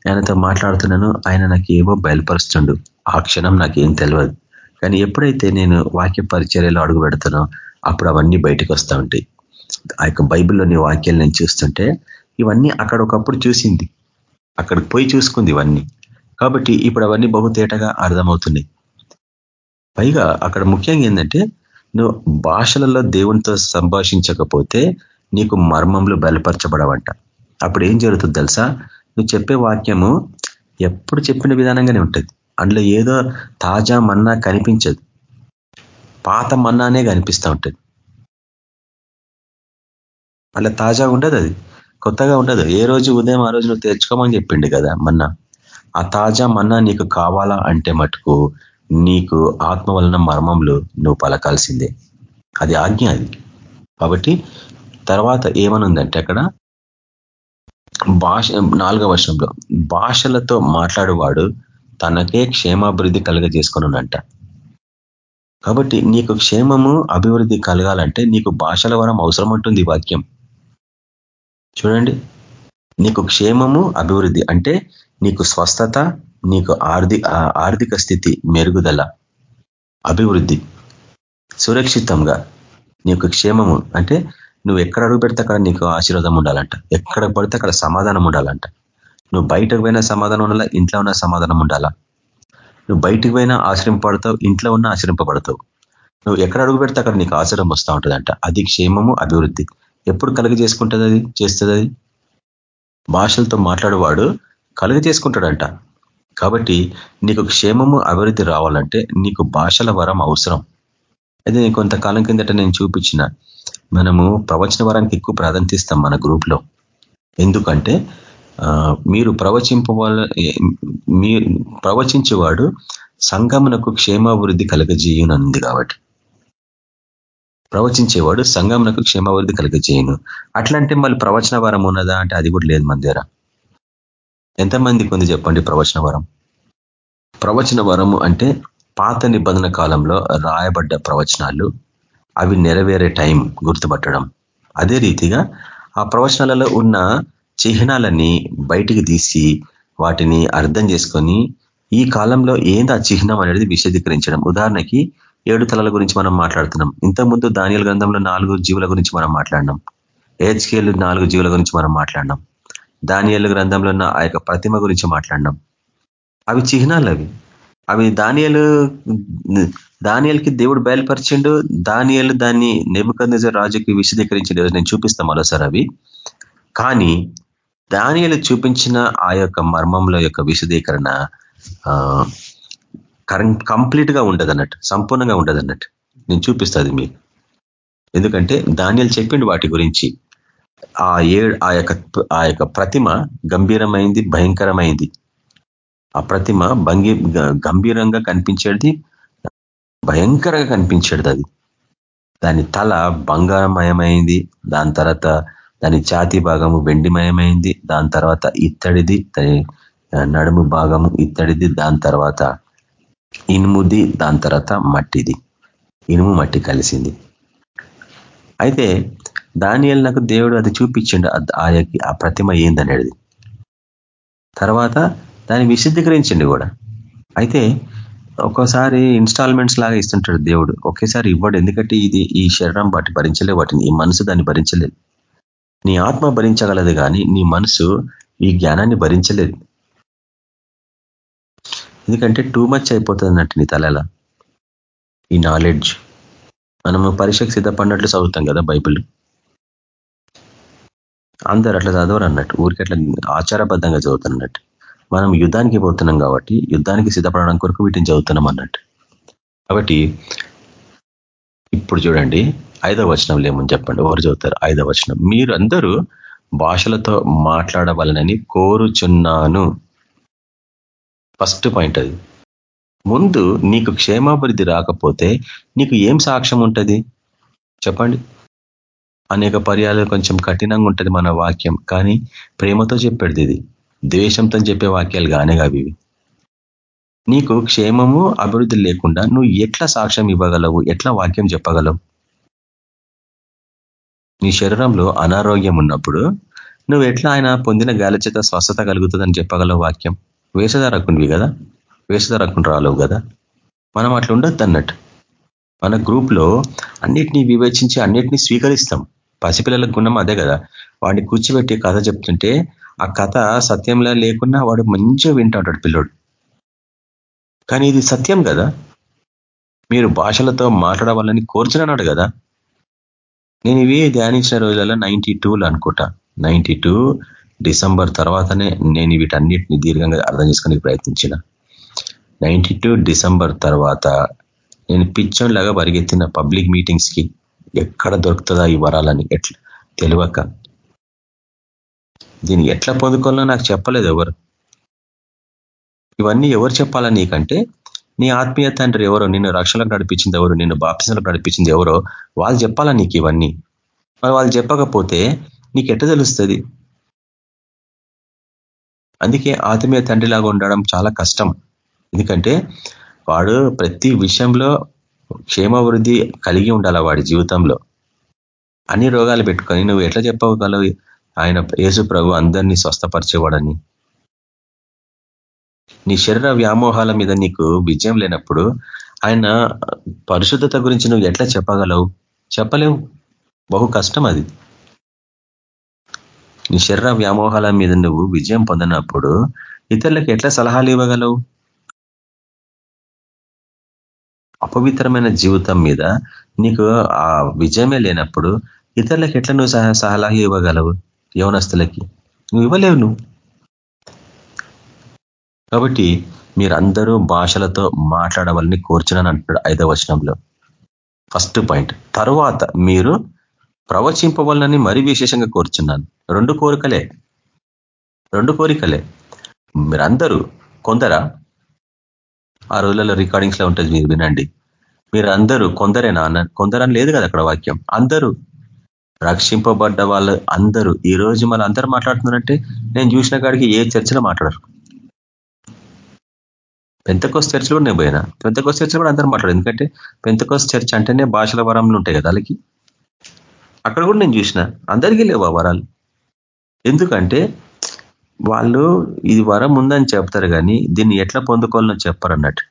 [SPEAKER 3] ఆయనతో మాట్లాడుతున్నాను ఆయన నాకు ఏవో బయలుపరుస్తుండు. ఆ క్షణం నాకేం తెలియదు కానీ ఎప్పుడైతే నేను వాక్య పరిచర్యలో అడుగు పెడతానో అప్పుడు అవన్నీ బయటకు వస్తూ ఉంటాయి. ఆ యొక్క బైబిల్లోని వాక్యాలు నేను చూస్తుంటే ఇవన్నీ అక్కడ ఒకప్పుడు చూసింది. అక్కడికి పోయి చూసుకుంది ఇవన్నీ. కాబట్టి ఇప్పుడు అవన్నీ బహుతేటగా అర్థమవుతున్నాయి. పైగా అక్కడ ముఖ్యంగా ఏంటంటే నువ్వు భాషలలో దేవునితో సంభాషించకపోతే నీకు మర్మంలో బయలుపరచబడవంట అప్పుడు ఏం జరుగుతుంది తెలుసా? నువ్వు చెప్పే వాక్యము ఎప్పుడు చెప్పిన విధానంగానే ఉంటుంది. అందులో ఏదో తాజా మన్నా కనిపించదు. పాత మన్నానే కనిపిస్తూ ఉంటుంది. అలా తాజా ఉండదు అది. కొత్తగా ఉండదు. ఏ రోజు ఉదయం ఆ రోజు నువ్వు తెచ్చుకోమని చెప్పిండు కదా మన్నా. ఆ తాజా మన్నా నీకు కావాలా అంటే మటుకు నీకు ఆత్మ వలన మర్మంలో నువ్వు పలకాల్సిందే. అది ఆజ్ఞ అది. కాబట్టి తర్వాత ఏమనుందంటే అక్కడ భాష నాలుగవ వర్షంలో భాషలతో మాట్లాడేవాడు తనకే క్షేమాభివృద్ధి కలుగజేసుకున్నానంట కాబట్టి నీకు క్షేమము అభివృద్ధి కలగాలంటే నీకు భాషల వరం అవసరం ఉంటుంది వాక్యం. చూడండి. నీకు క్షేమము అభివృద్ధి అంటే నీకు స్వస్థత నీకు ఆర్థి ఆర్థిక స్థితి మెరుగుదల అభివృద్ధి. సురక్షితంగా నీకు క్షేమము అంటే నువ్వు ఎక్కడ అడుగు పెడితే అక్కడ నీకు ఆశీర్వాదం ఉండాలంట. ఎక్కడ పడితే అక్కడ సమాధానం ఉండాలంట. నువ్వు బయటకు పోయినా సమాధానం ఉండాలా? ఇంట్లో ఉన్న సమాధానం ఉండాలా? నువ్వు బయటకు పోయినా ఆశ్రయింపబడతావు ఇంట్లో ఉన్న ఆశ్రయింపబడతావు. నువ్వు ఎక్కడ అడుగు పెడితే అక్కడ నీకు ఆశ్రయం వస్తూ ఉంటుందంట. అది క్షేమము అభివృద్ధి. ఎప్పుడు కలుగ చేసుకుంటుంది అది? చేస్తుంది అది? భాషలతో మాట్లాడేవాడు కలుగ చేసుకుంటాడంట కాబట్టి నీకు క్షేమము అభివృద్ధి రావాలంటే నీకు భాషల వరం అవసరం. అయితే నేను కొంతకాలం కిందట నేను చూపించిన మనము ప్రవచన వరానికి ఎక్కువ ప్రాధాన్యత ఇస్తాం మన గ్రూప్లో. ఎందుకంటే మీరు ప్రవచింపవాల మీ ప్రవచించేవాడు సంగమునకు క్షేమాభివృద్ధి కలగజేయునంది కాబట్టి. ప్రవచించేవాడు సంగమునకు క్షేమాభివృద్ధి కలగజేయను. అట్లంటే మళ్ళీ ప్రవచన వరం ఉన్నదా అంటే అది కూడా లేదు మన దగ్గర. ఎంతమందికి ఉంది చెప్పండి ప్రవచన వరం? ప్రవచన వరము అంటే పాత నిబంధన కాలంలో రాయబడ్డ ప్రవచనాలు అవి నెరవేరే టైం గుర్తుపట్టడం. అదే రీతిగా ఆ ప్రవచనాలలో ఉన్న చిహ్నాలని బయటికి తీసి వాటిని అర్థం చేసుకొని ఈ కాలంలో ఏంది ఆ చిహ్నం అనేది విశదీకరించడం. ఉదాహరణకి ఏడు తలల గురించి మనం మాట్లాడుతున్నాం. ఇంతకుముందు దానియల గ్రంథంలో నాలుగు జీవుల గురించి మనం మాట్లాడినాం. ఏహెచ్కేలు నాలుగు జీవుల గురించి మనం మాట్లాడినాం. దానియలు గ్రంథంలో ఉన్న ఆ యొక్క ప్రతిమ గురించి మాట్లాడినాం. అవి చిహ్నాలు అవి. అవి దానియలు దానియల్కి దేవుడు బయలుపరిచిండు దానియలు దాన్ని నెబుకంద రాజుకి విశదీకరించిండు నేను చూపిస్తాం మరోసారి అవి. కానీ దానియలు చూపించిన ఆ యొక్క మర్మంలో యొక్క విశదీకరణ కంప్లీట్గా ఉండదు అన్నట్టు సంపూర్ణంగా ఉండదు అన్నట్టు నేను చూపిస్తుంది మీకు. ఎందుకంటే దానియలు చెప్పిండు వాటి గురించి. ఆ ఏ ఆ యొక్క ఆ యొక్క ప్రతిమ గంభీరమైంది భయంకరమైంది. ఆ ప్రతిమ భంగి గంభీరంగా కనిపించేది భయంకరంగా కనిపించేది అది. దాని తల బంగారమయమైంది దాని తర్వాత దాని ఛాతి భాగము వెండిమయమైంది దాని తర్వాత ఇత్తడిది నడుము భాగము ఇత్తడిది దాని తర్వాత ఇనుముది దాని తర్వాత మట్టిది. ఇనుము మట్టి కలిసింది. అయితే దానియల్ నాకు దేవుడు అది చూపించిండు. ఆయకి ఆ ప్రతిమ ఏందనేది. తర్వాత దాన్ని విశుద్ధీకరించండి కూడా. అయితే ఒక్కోసారి ఇన్స్టాల్మెంట్స్ లాగా ఇస్తుంటాడు దేవుడు. ఒకేసారి ఇవ్వడు. ఎందుకంటే ఇది ఈ శరీరం వాటి భరించలే వాటిని ఈ మనసు దాన్ని భరించలేదు. నీ ఆత్మ భరించగలదు కానీ నీ మనసు ఈ జ్ఞానాన్ని భరించలేదు. ఎందుకంటే టూ మచ్ అయిపోతుంది అన్నట్టు నీ తలల ఈ నాలెడ్జ్ మనము పరీక్షకు సిద్ధపడినట్లు చదువుతాం కదా బైబిల్. అందరు అట్లా చదవరు అన్నట్టు. ఊరికి అట్లా ఆచారబద్ధంగా చదువుతున్నట్టు మనం యుద్ధానికి పోతున్నాం కాబట్టి యుద్ధానికి సిద్ధపడడం కొరకు వీటిని చదువుతున్నాం అన్నట్టు. కాబట్టి ఇప్పుడు చూడండి ఐదవ వచనం ఏమని చెప్పండి. ఎవరు చదువుతారు? ఐదవ వచనం. మీరు అందరూ భాషలతో మాట్లాడవాలనని కోరుచున్నాను. ఫస్ట్ పాయింట్ అది. ముందు నీకు క్షేమాభివృద్ధి రాకపోతే నీకు ఏం సాక్ష్యం ఉంటుంది? చెప్పండి. అనేక పర్యాలు కొంచెం కఠినంగా ఉంటుంది మన వాక్యం కానీ ప్రేమతో చెప్పేది ఇది. ద్వేషంతో చెప్పే వాక్యాలు కానే కావి నీకు క్షేమము అభివృద్ధి లేకుండా నువ్వు ఎట్లా సాక్ష్యం ఇవ్వగలవు? ఎట్లా వాక్యం చెప్పగలవు? నీ శరీరంలో అనారోగ్యం ఉన్నప్పుడు నువ్వు ఎట్లా ఆయన పొందిన గాలి చేత స్వస్థత కలుగుతుందని చెప్పగలవు వాక్యం? వేషధారకునివి కదా? వేషధారకుని రాలేవు కదా? మనం అట్లా ఉండొద్దు అన్నట్టు మన గ్రూప్లో అన్నిటినీ వివేచించి అన్నిటినీ స్వీకరిస్తాం. పసిపిల్లల గుణం అదే కదా. వాడిని కూర్చోబెట్టి కథ చెప్తుంటే ఆ కథ సత్యంలో లేకున్నా వాడు మంచిగా వింటాడు పిల్లోడు. కానీ ఇది సత్యం కదా. మీరు భాషలతో మాట్లాడవాలని కోర్చున్నాడు కదా. నేను ఇవి ధ్యానించిన రోజులలో నైన్టీ టూలు అనుకుంటా. నైన్టీ టూ డిసెంబర్ తర్వాతనే నేను వీటన్నిటిని దీర్ఘంగా అర్థం చేసుకునే ప్రయత్నించిన. నైన్టీ టూ డిసెంబర్ తర్వాత నేను పిచ్చోన్లాగా పరిగెత్తిన పబ్లిక్ మీటింగ్స్కి ఎక్కడ దొరుకుతుందా ఈ వరాలని ఎట్లా తెలియక. దీన్ని ఎట్లా పొందుకోవాలో నాకు చెప్పలేదు ఎవరు. ఇవన్నీ ఎవరు చెప్పాలా నీకంటే? నీ ఆత్మీయ తండ్రి ఎవరో నిన్ను రక్షణలకు నడిపించింది ఎవరు నిన్ను బాప్తిసలకు నడిపించింది ఎవరో వాళ్ళు చెప్పాలా నీకు ఇవన్నీ? మరి వాళ్ళు చెప్పకపోతే నీకు ఎట్ట తెలుస్తుంది? అందుకే ఆత్మీయ తండ్రిలాగా ఉండడం చాలా కష్టం. ఎందుకంటే వాడు ప్రతి విషయంలో క్షేమాభివృద్ధి కలిగి ఉండాల వాడి జీవితంలో? అన్ని రోగాలు పెట్టుకొని నువ్వు ఎట్లా చెప్పగలవు? ఆయన యేసు ప్రభు అందరినీ స్వస్థపరిచేవాడని. నీ శరీర వ్యామోహాల మీద నీకు విజయం లేనప్పుడు ఆయన పరిశుద్ధత గురించి నువ్వు ఎట్లా చెప్పగలవు? చెప్పలేవు. బహు కష్టం అది. నీ శరీర వ్యామోహాల మీద నువ్వు విజయం పొందినప్పుడు ఇతరులకు ఎట్లా సలహాలు ఇవ్వగలవు? అపవిత్రమైన జీవితం మీద నీకు ఆ విజయమే లేనప్పుడు ఇతరులకు ఎట్లా నువ్వు సలహా ఇవ్వగలవు? యవనస్తులకి. నువ్వు ఇవ్వలేవు నువ్వు. కాబట్టి మీరందరూ భాషలతో మాట్లాడవాలని కోర్చునని అంటున్నాడు ఐదవ వచనంలో. First point. తర్వాత మీరు ప్రవచింపవాలని మరీ విశేషంగా కోరుచున్నాను. రెండు కోరికలే. రెండు కోరికలే. మీరందరూ కొందరా ఆ రోజులలో రికార్డింగ్స్లో ఉంటుంది మీరు వినండి. మీరు అందరూ కొందరేనా అన్న కొందరని లేదు కదా అక్కడ వాక్యం. అందరూ రక్షింపబడ్డ వాళ్ళు అందరూ. ఈ రోజు మన అందరూ మాట్లాడుతున్నారంటే నేను చూసిన కాడికి ఏ చర్చలో మాట్లాడరు. పెంతకోస్ చర్చలు కూడా నేను పోయినా? పెంతకోస్ చర్చలు కూడా అందరూ మాట్లాడు ఎందుకంటే పెంతకోస్ చర్చ్ అంటేనే భాషల వరంలో ఉంటాయి కదా వాళ్ళకి. అక్కడ కూడా నేను చూసిన. అందరికీ లేవు ఆ వరాలు? ఎందుకంటే వాళ్ళు ఇది వరం ఉందని చెప్తారు కానీ దీన్ని ఎట్లా పొందుకోవాలని చెప్పరు అన్నట్టు.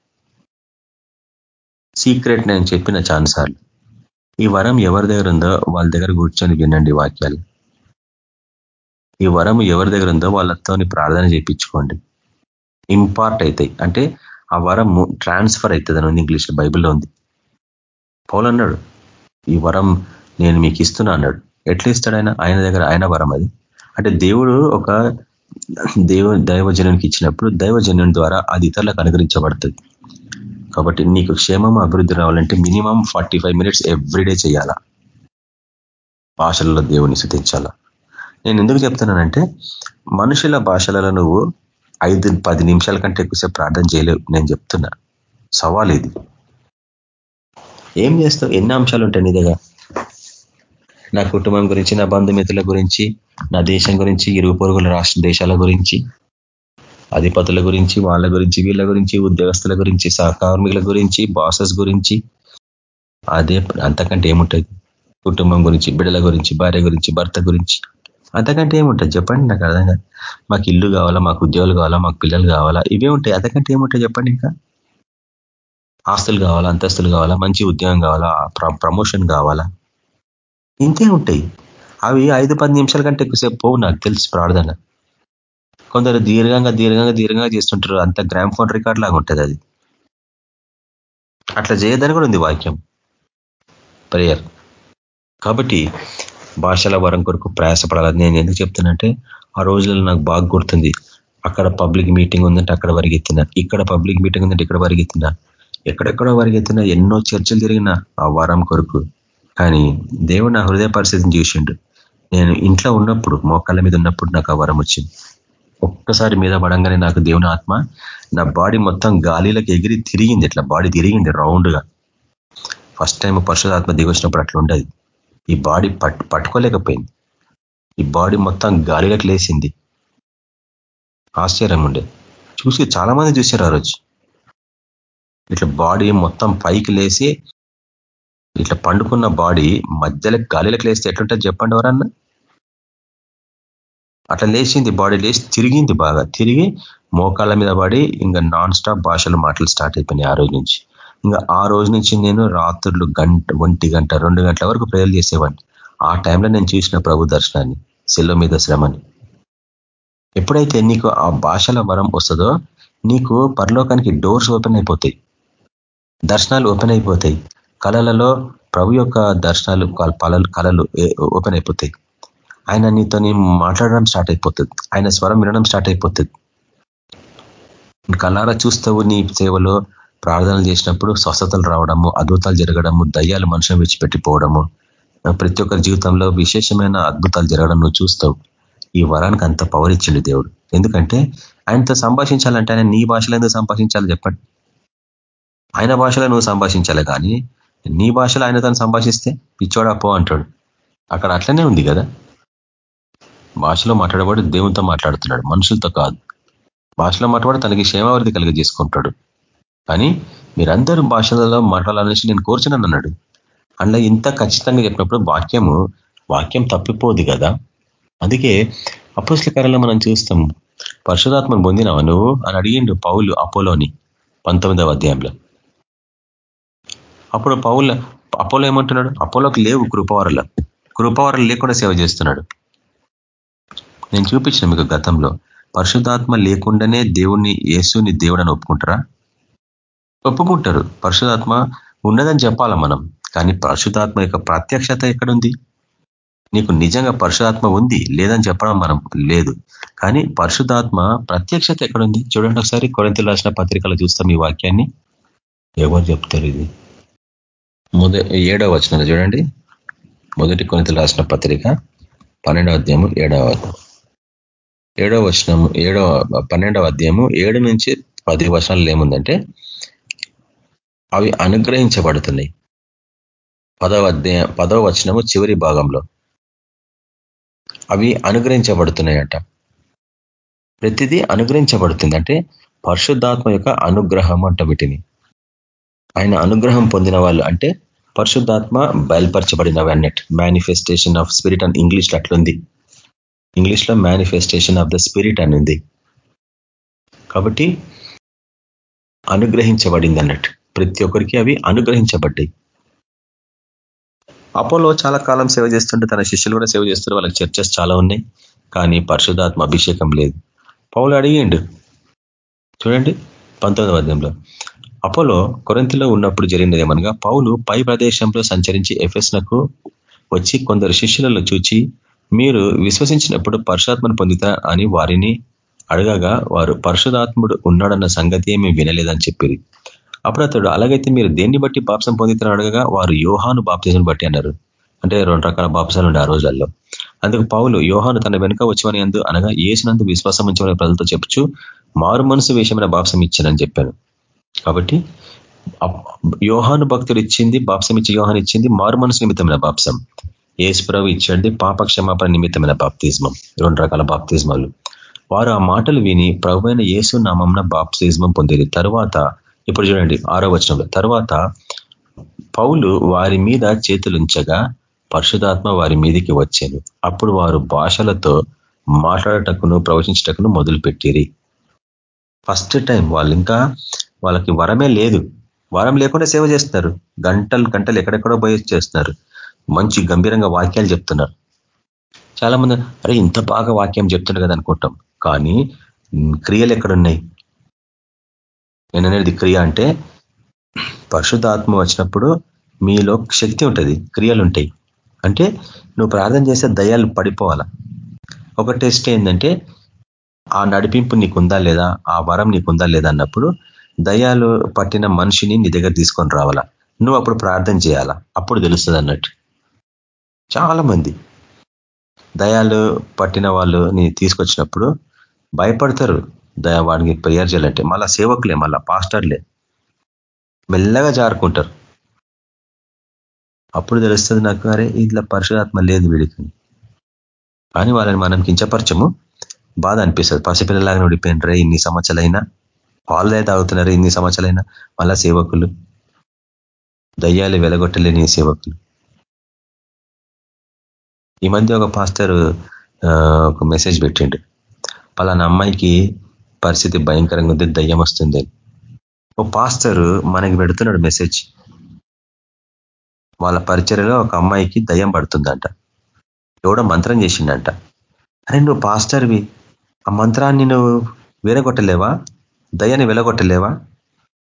[SPEAKER 3] సీక్రెట్ నేను చెప్పిన ఛాన్సార్లు ఈ వరం ఎవరి దగ్గర ఉందో వాళ్ళ దగ్గర కూర్చొని వినండి వాక్యాలు. ఈ వరం ఎవరి దగ్గర ఉందో వాళ్ళతోని ప్రార్థన చేయించుకోండి. ఇంపార్ట్ అవుతాయి అంటే ఆ వరం ట్రాన్స్ఫర్ అవుతుంది అని ఉంది ఇంగ్లీష్ బైబిల్లో ఉంది. పోలన్నాడు అన్నాడు ఈ వరం నేను మీకు ఇస్తున్నా అన్నాడు. ఎట్లా ఇస్తాడు ఆయన? ఆయన దగ్గర ఆయన వరం అది. అంటే దేవుడు ఒక దేవ దైవజనానికి ఇచ్చినప్పుడు దైవజనం ద్వారా అది ఇతరులకు అనుగ్రహించబడుతుంది. కాబట్టి నీకు క్షేమం అభివృద్ధి రావాలంటే మినిమం ఫార్టీ మినిట్స్ ఎవ్రీడే చేయాలా? భాషలలో దేవుని శుద్ధించాలా నేను ఎందుకు చెప్తున్నానంటే మనుషుల భాషలలో నువ్వు ఐదు పది నిమిషాల కంటే ఎక్కువసేపు ప్రార్థన చేయలేవు నేను చెప్తున్నా. సవాల్ ఇది. ఏం చేస్తావు? ఎన్ని అంశాలు ఉంటాయి నీ దగ్గర? నా కుటుంబం గురించి నా బంధుమిత్రుల గురించి నా దేశం గురించి ఇరుగు పొరుగుల రాష్ట్ర దేశాల గురించి అధిపతుల గురించి వాళ్ళ గురించి వీళ్ళ గురించి ఉద్యోగస్తుల గురించి సహకార్మికుల గురించి బాసెస్ గురించి అదే అంతకంటే ఏముంటుంది? కుటుంబం గురించి బిడల గురించి భార్య గురించి భర్త గురించి అంతకంటే ఏముంటుంది? చెప్పండి నాకు అర్థం కాదు. మాకు ఇల్లు కావాలా మాకు ఉద్యోగాలు కావాలా మాకు పిల్లలు కావాలా? ఇవే ఉంటాయి. అంతకంటే ఏముంటాయి చెప్పండి ఇంకా? ఆస్తులు కావాలా అంతస్తులు కావాలా మంచి ఉద్యోగం కావాలా ప్రమోషన్ కావాలా? ఇంతే ఉంటాయి. అవి ఐదు పది నిమిషాల కంటే ఎక్కువసేపు పోవు నాకు తెలిసి ప్రార్థన. కొందరు దీర్ఘంగా దీర్ఘంగా దీర్ఘంగా చేస్తుంటారు. అంత గ్రామ్ ఫోన్ రికార్డ్ లాగా ఉంటుంది అది. అట్లా చేయదని కూడా ఉంది వాక్యం. ప్రేయర్ కాబట్టి భాషల వరం కొరకు ప్రయాసపడాలని నేను ఎందుకు చెప్తున్నంటే ఆ రోజులలో నాకు బాగా గుర్తుంది. అక్కడ పబ్లిక్ మీటింగ్ ఉందంటే అక్కడ వరిగెత్తిన. ఇక్కడ పబ్లిక్ మీటింగ్ ఉందంటే ఇక్కడ వరిగెత్తిన. ఎక్కడెక్కడో వరిగెత్తిన. ఎన్నో చర్చలు జరిగిన ఆ వరం కొరకు. కానీ దేవుడు నా హృదయ పరిస్థితిని చూసిండు. నేను ఇంట్లో ఉన్నప్పుడు మోకాళ్ళ మీద ఉన్నప్పుడు నాకు ఆ వరం వచ్చింది. ఒక్కసారి మీద పడంగానే నాకు దేవుని ఆత్మ నా బాడీ మొత్తం గాలిలోకి ఎగిరి తిరిగింది. ఇట్లా బాడీ తిరిగింది రౌండ్గా. ఫస్ట్ టైం పరిశుధాత్మ దిగొచ్చినప్పుడు అట్లా ఉండదు. ఈ బాడీ పట్ పట్టుకోలేకపోయింది. ఈ బాడీ మొత్తం గాలిలోకి లేసింది ఆశ్చర్యం ఉండే. చూసి చాలామంది చూశారు ఆ రోజు. ఇట్లా బాడీ మొత్తం పైకి లేసి ఇట్లా పండుకున్న బాడీ మధ్యలో గాలిలోకి లేస్తే ఎట్లుంటుంది చెప్పండి ఎవరన్నా? అట్లా లేచింది బాడీ లేచి తిరిగింది బాగా. తిరిగి మోకాళ్ళ మీద పడి ఇంకా నాన్ స్టాప్ భాషలు మాటలు స్టార్ట్ అయిపోయినాయి ఆ రోజు నుంచి. ఇంకా ఆ రోజు నుంచి నేను రాత్రులు గంట ఒంటి గంట రెండు గంటల వరకు ప్రజలు చేసేవాడిని. ఆ టైంలో నేను చూసిన ప్రభు దర్శనాన్ని సెల్లో మీద శ్రమని. ఎప్పుడైతే నీకు ఆ భాషల వరం వస్తుందో నీకు పరలోకానికి డోర్స్ ఓపెన్ అయిపోతాయి. దర్శనాలు ఓపెన్ అయిపోతాయి. కళలలో ప్రభు యొక్క దర్శనాలు కళలు కళలు ఓపెన్ అయిపోతాయి. ఆయన నీతో మాట్లాడడం స్టార్ట్ అయిపోతుంది. ఆయన స్వరం వినడం స్టార్ట్ అయిపోతుంది. కళ్ళారా చూస్తావు నీ సేవలో ప్రార్థనలు చేసినప్పుడు స్వస్థతలు రావడము అద్భుతాలు జరగడము దయ్యాలు మనుషులు విడిచిపెట్టిపోవడము ప్రతి ఒక్కరి జీవితంలో విశేషమైన అద్భుతాలు జరగడం నువ్వు చూస్తావు. ఈ వరానికి అంత పవర్ ఇచ్చిండు దేవుడు. ఎందుకంటే ఆయనతో సంభాషించాలంటే ఆయన నీ భాషలో ఎందుకు సంభాషించాలి చెప్పండి. ఆయన భాషలో నువ్వు సంభాషించాలి కానీ నీ భాషలో ఆయన తను సంభాషిస్తే పిచ్చోడా పో అంటాడు. అక్కడ అట్లనే ఉంది కదా? భాషలో మాట్లాడబడి దేవునితో మాట్లాడుతున్నాడు మనుషులతో కాదు. భాషలో మాట్లాడి తనకి క్షేమావృద్ధి కలిగి చేసుకుంటాడు కానీ మీరందరూ భాషలలో మాట్లాడాలనేసి నేను కోరుచున్నాను అన్నాడు. అందులో ఇంత ఖచ్చితంగా చెప్పినప్పుడు వాక్యము వాక్యం తప్పిపోదు కదా? అందుకే అపోస్ల మనం చూస్తాం. పరశురాత్మను పొందినావా నువ్వు? అని అడిగిండు పౌలు అపోలోని పంతొమ్మిదవ అధ్యాయంలో. అప్పుడు పౌల అపోలో ఏమంటున్నాడు? అపోలోకి లేవు కృపవరలు. కృపవరలు లేకుండా సేవ చేస్తున్నాడు. నేను చూపించిన మీకు గతంలో పరిశుధాత్మ లేకుండానే దేవుణ్ణి యేసుని దేవుడని ఒప్పుకుంటారా? ఒప్పుకుంటారు. పరిశుధాత్మ ఉన్నదని చెప్పాల మనం? కానీ పరిశుధాత్మ యొక్క ప్రత్యక్షత ఎక్కడుంది? నీకు నిజంగా పరిశుధాత్మ ఉంది? లేదని చెప్పడం మనం లేదు. కానీ పరిశుధాత్మ ప్రత్యక్షత ఎక్కడుంది? చూడండి ఒకసారి కొరంతలు రాసిన పత్రికలు చూస్తాం ఈ వాక్యాన్ని. ఎవరు చెప్తారు ఇది? మొద ఏడవ వచనాలు చూడండి. మొదటి కొనితలు రాసిన పత్రిక పన్నెండవ అధ్యాయము ఏడవ ఏడవ వచనము ఏడవ పన్నెండవ అధ్యాయము ఏడు నుంచి పది వచనాలు ఏముందంటే అవి అనుగ్రహించబడుతున్నాయి. పదవ అధ్యాయ పదవ వచనము చివరి భాగంలో. అవి అనుగ్రహించబడుతున్నాయట. ప్రతిదీ అనుగ్రహించబడుతుంది అంటే పరిశుద్ధాత్మ యొక్క అనుగ్రహం అంట వీటిని. ఆయన అనుగ్రహం పొందిన వాళ్ళు అంటే పరిశుద్ధాత్మ బయలుపరచబడినవి అన్నట్టు మేనిఫెస్టేషన్ ఆఫ్ స్పిరిట్ అని ఇంగ్లీష్లో అట్లుంది. ఇంగ్లీష్లో మేనిఫెస్టేషన్ ఆఫ్ ద స్పిరిట్ అని ఉంది కాబట్టి అనుగ్రహించబడింది అన్నట్టు ప్రతి ఒక్కరికి అవి అనుగ్రహించబడ్డాయి. అపోలో చాలా కాలం సేవ చేస్తుంటే తన శిష్యులు కూడా సేవ చేస్తారు వాళ్ళకి చర్చస్ చాలా ఉన్నాయి. కానీ పరిశుధాత్మ అభిషేకం లేదు. పౌలు అడిగిండు. చూడండి పంతొమ్మిదవ అధ్యాయంలో. అపోలో కొరంతిలో ఉన్నప్పుడు జరిగినది ఏమనగా పౌలు పై ప్రదేశంలో సంచరించి ఎఫెస్నకు వచ్చి కొందరు శిష్యులలో చూచి మీరు విశ్వసించినప్పుడు పరుషాత్మను పొందుతా అని వారిని అడగగా వారు పరుషుదాత్ముడు ఉన్నాడన్న సంగతి ఏమీ వినలేదని చెప్పింది అప్పుడు అతడు అలాగైతే మీరు దేన్ని బట్టి బాప్సం పొందుతారని అడగగా వారు యోహాను బాప్తిజం బట్టి అన్నారు. అంటే రెండు రకాల బాప్సాలు ఉండే ఆ రోజుల్లో. అందుకు పౌలు యోహాను తన వెనుక వచ్చమని అందు అనగా ఏసినందు విశ్వాసం ఉంచమని ప్రజలతో చెప్పు మారు మనసు విషయమైన బాప్సం ఇచ్చానని చెప్పాను. కాబట్టి యోహాను భక్తుడు ఇచ్చింది బాప్సం ఇచ్చి యోహాన్ ఇచ్చింది మారు మనసు నిమిత్తమైన బాప్సం ఏసుప్రభు ఇచ్చండి పాపక్షమాపణ నిమిత్తమైన బాప్తిజమం రెండు రకాల బాప్తిజమాలు వారు ఆ మాటలు విని ప్రభు అయిన యేసు నామంన బాప్తిజమం పొందేది. తర్వాత ఇప్పుడు చూడండి ఆరో వచనంలో. తర్వాత పౌలు వారి మీద చేతులుంచగా పరిశుధాత్మ వారి మీదికి వచ్చాను. అప్పుడు వారు భాషలతో మాట్లాడటకును ప్రవచించటకును మొదలు పెట్టిరి ఫస్ట్ టైం వాళ్ళు ఇంకా వాళ్ళకి వరమే లేదు. వరం లేకుండా సేవ చేస్తున్నారు. గంటలు గంటలు ఎక్కడెక్కడో పోయి చేస్తున్నారు. మంచి గంభీరంగా వాక్యాలు చెప్తున్నారు. చాలా మంది అరే ఇంత బాగా వాక్యం చెప్తున్నారు కదా అనుకుంటాం. కానీ క్రియలు ఎక్కడున్నాయి? నేను అనేది క్రియ అంటే పరిశుద్ధాత్మ వచ్చినప్పుడు మీలో శక్తి ఉంటుంది క్రియలు ఉంటాయి. అంటే నువ్వు ప్రార్థన చేస్తే దయాలు పడిపోవాలా? ఒక టెస్ట్ ఏంటంటే ఆ నడిపింపు నీకుందా లేదా? ఆ వరం నీకుందా లేదా అన్నప్పుడు దయాలు పట్టిన మనిషిని నీ దగ్గర తీసుకొని రావాలా? నువ్వు అప్పుడు ప్రార్థన చేయాలా? అప్పుడు తెలుస్తుంది అన్నట్టు. చాలా మంది దయాలు పట్టిన వాళ్ళు నేను తీసుకొచ్చినప్పుడు భయపడతారు. దయ వాడికి ప్రేయర్ చేయాలంటే. మళ్ళా సేవకులే మళ్ళా పాస్టర్లే మెల్లగా జారుకుంటారు. అప్పుడు తెలుస్తుంది నాకు అరే ఇట్లా పరిశుధాత్మ లేదు వీడికి. కానీ వాళ్ళని మనం కించపరచము. బాధ అనిపిస్తుంది. పసిపిల్లలాగా రే ఇన్ని సంవత్సరాలైనా. పాలదే తాగుతున్నారు ఇన్ని సంవత్సరాలైనా మళ్ళా సేవకులు. దయ్యాలు వెలగొట్టలేని సేవకులు. ఈ మధ్య ఒక పాస్టర్ ఒక మెసేజ్ పెట్టిండు. పలానా అమ్మాయికి పరిస్థితి భయంకరంగా ఉంది దయ్యం వస్తుంది ఓ పాస్టర్ మనకి పెడుతున్నాడు మెసేజ్. వాళ్ళ పరిచయలో ఒక అమ్మాయికి దయ్యం పడుతుందంట. ఎవడో మంత్రం చేసిండంట. అరే నువ్వు పాస్టర్వి. ఆ మంత్రాన్ని నువ్వు వేరగొట్టలేవా? దయ్యాన్ని వెలగొట్టలేవా?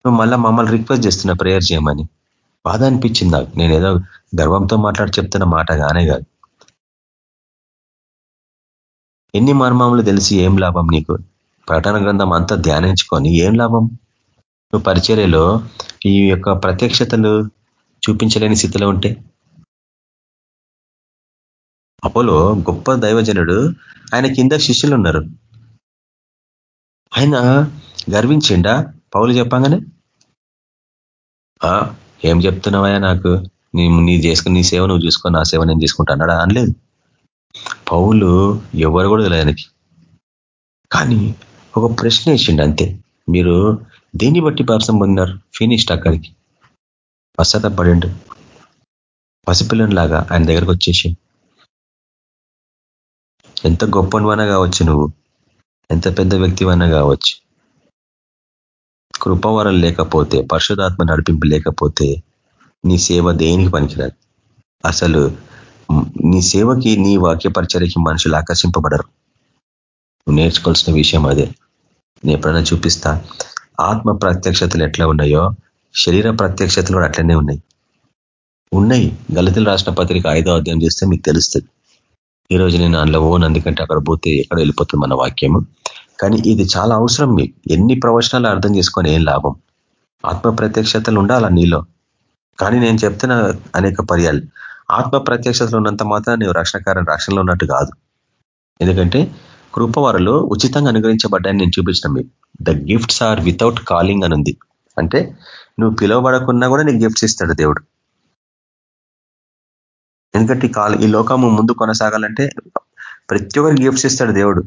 [SPEAKER 3] నువ్వు మళ్ళీ మమ్మల్ని రిక్వెస్ట్ చేస్తున్నా ప్రేయర్ చేయమని. బాధ అనిపించింది నాకు. నేను ఏదో గర్వంతో మాట్లాడి చెప్తున్న మాట కానే కాదు. ఎన్ని మర్మములు తెలిసి ఏం లాభం నీకు? ప్రకటన గ్రంథం అంతా ధ్యానించుకొని ఏం లాభం? నువ్వు పరిచర్యలో ఈ యొక్క ప్రత్యక్షతలు చూపించలేని స్థితిలో ఉంటే? అపోలో గొప్ప దైవజనుడు ఆయన కింద శిష్యులు ఉన్నారు. ఆయన గర్వించిండా? పౌలు చెప్పంగానే ఏం చెప్తున్నావయ్యా నాకు? నీ నీ చేసుకుని నీ సేవ నువ్వు చూసుకొని నా సేవ నేను చేసుకుంటా అన్నాడా? అనలేదు. పౌలు ఎవరు కూడా తెలియదు ఆయనకి. కానీ ఒక ప్రశ్న వేసిండు అంతే. మీరు దేన్ని బట్టి పార్సం పొందినారు? ఫినిష్డ్ అక్కడికి. పశ్చాత్తపడిండు. పసిపిల్లనిలాగా ఆయన దగ్గరకు వచ్చేసి ఎంత గొప్పవన్నా కావచ్చు నువ్వు. ఎంత పెద్ద వ్యక్తివైనా కావచ్చు. కృపవరం లేకపోతే పరిశుధాత్మ నడిపింపు లేకపోతే నీ సేవ దేనికి పనికిరాదు? అసలు నీ సేవకి నీ వాక్య పరిచర్యకి మనుషులు ఆకర్షింపబడరు. నేర్చుకోవాల్సిన విషయం అదే. నేను ఎప్పుడైనా చూపిస్తా. ఆత్మ ప్రత్యక్షతలు ఎట్లా ఉన్నాయో శరీర ప్రత్యక్షతలు కూడా అట్లనే ఉన్నాయి. ఉన్నాయి. గలతలు రాసిన పత్రిక ఐదో అధ్యాయం చేస్తే మీకు తెలుస్తుంది. ఈ రోజు నేను అందులో ఓన్ ఎందుకంటే అక్కడ పోతే ఎక్కడ వెళ్ళిపోతుంది మన వాక్యము. కానీ ఇది చాలా అవసరం. మీకు ఎన్ని ప్రవచనాలు అర్థం చేసుకొని ఏం లాభం? ఆత్మ ప్రత్యక్షతలు ఉండాలా నీలో? కానీ నేను చెప్తున్న అనేక పర్యాలు. ఆత్మ ప్రత్యక్షతలు ఉన్నంత మాత్రం నీవు రక్షణకారం రక్షణలో ఉన్నట్టు కాదు. ఎందుకంటే కృపవారులు ఉచితంగా అనుగ్రహించబడ్డాయని నేను చూపించిన మీకు. The gifts are without calling అని ఉంది. అంటే నువ్వు పిలువబడకున్నా కూడా నీకు గిఫ్ట్స్ ఇస్తాడు దేవుడు. ఎందుకంటే ఈ లోకము ముందు కొనసాగాలంటే ప్రతి ఒక్కరికి గిఫ్ట్స్ ఇస్తాడు దేవుడు.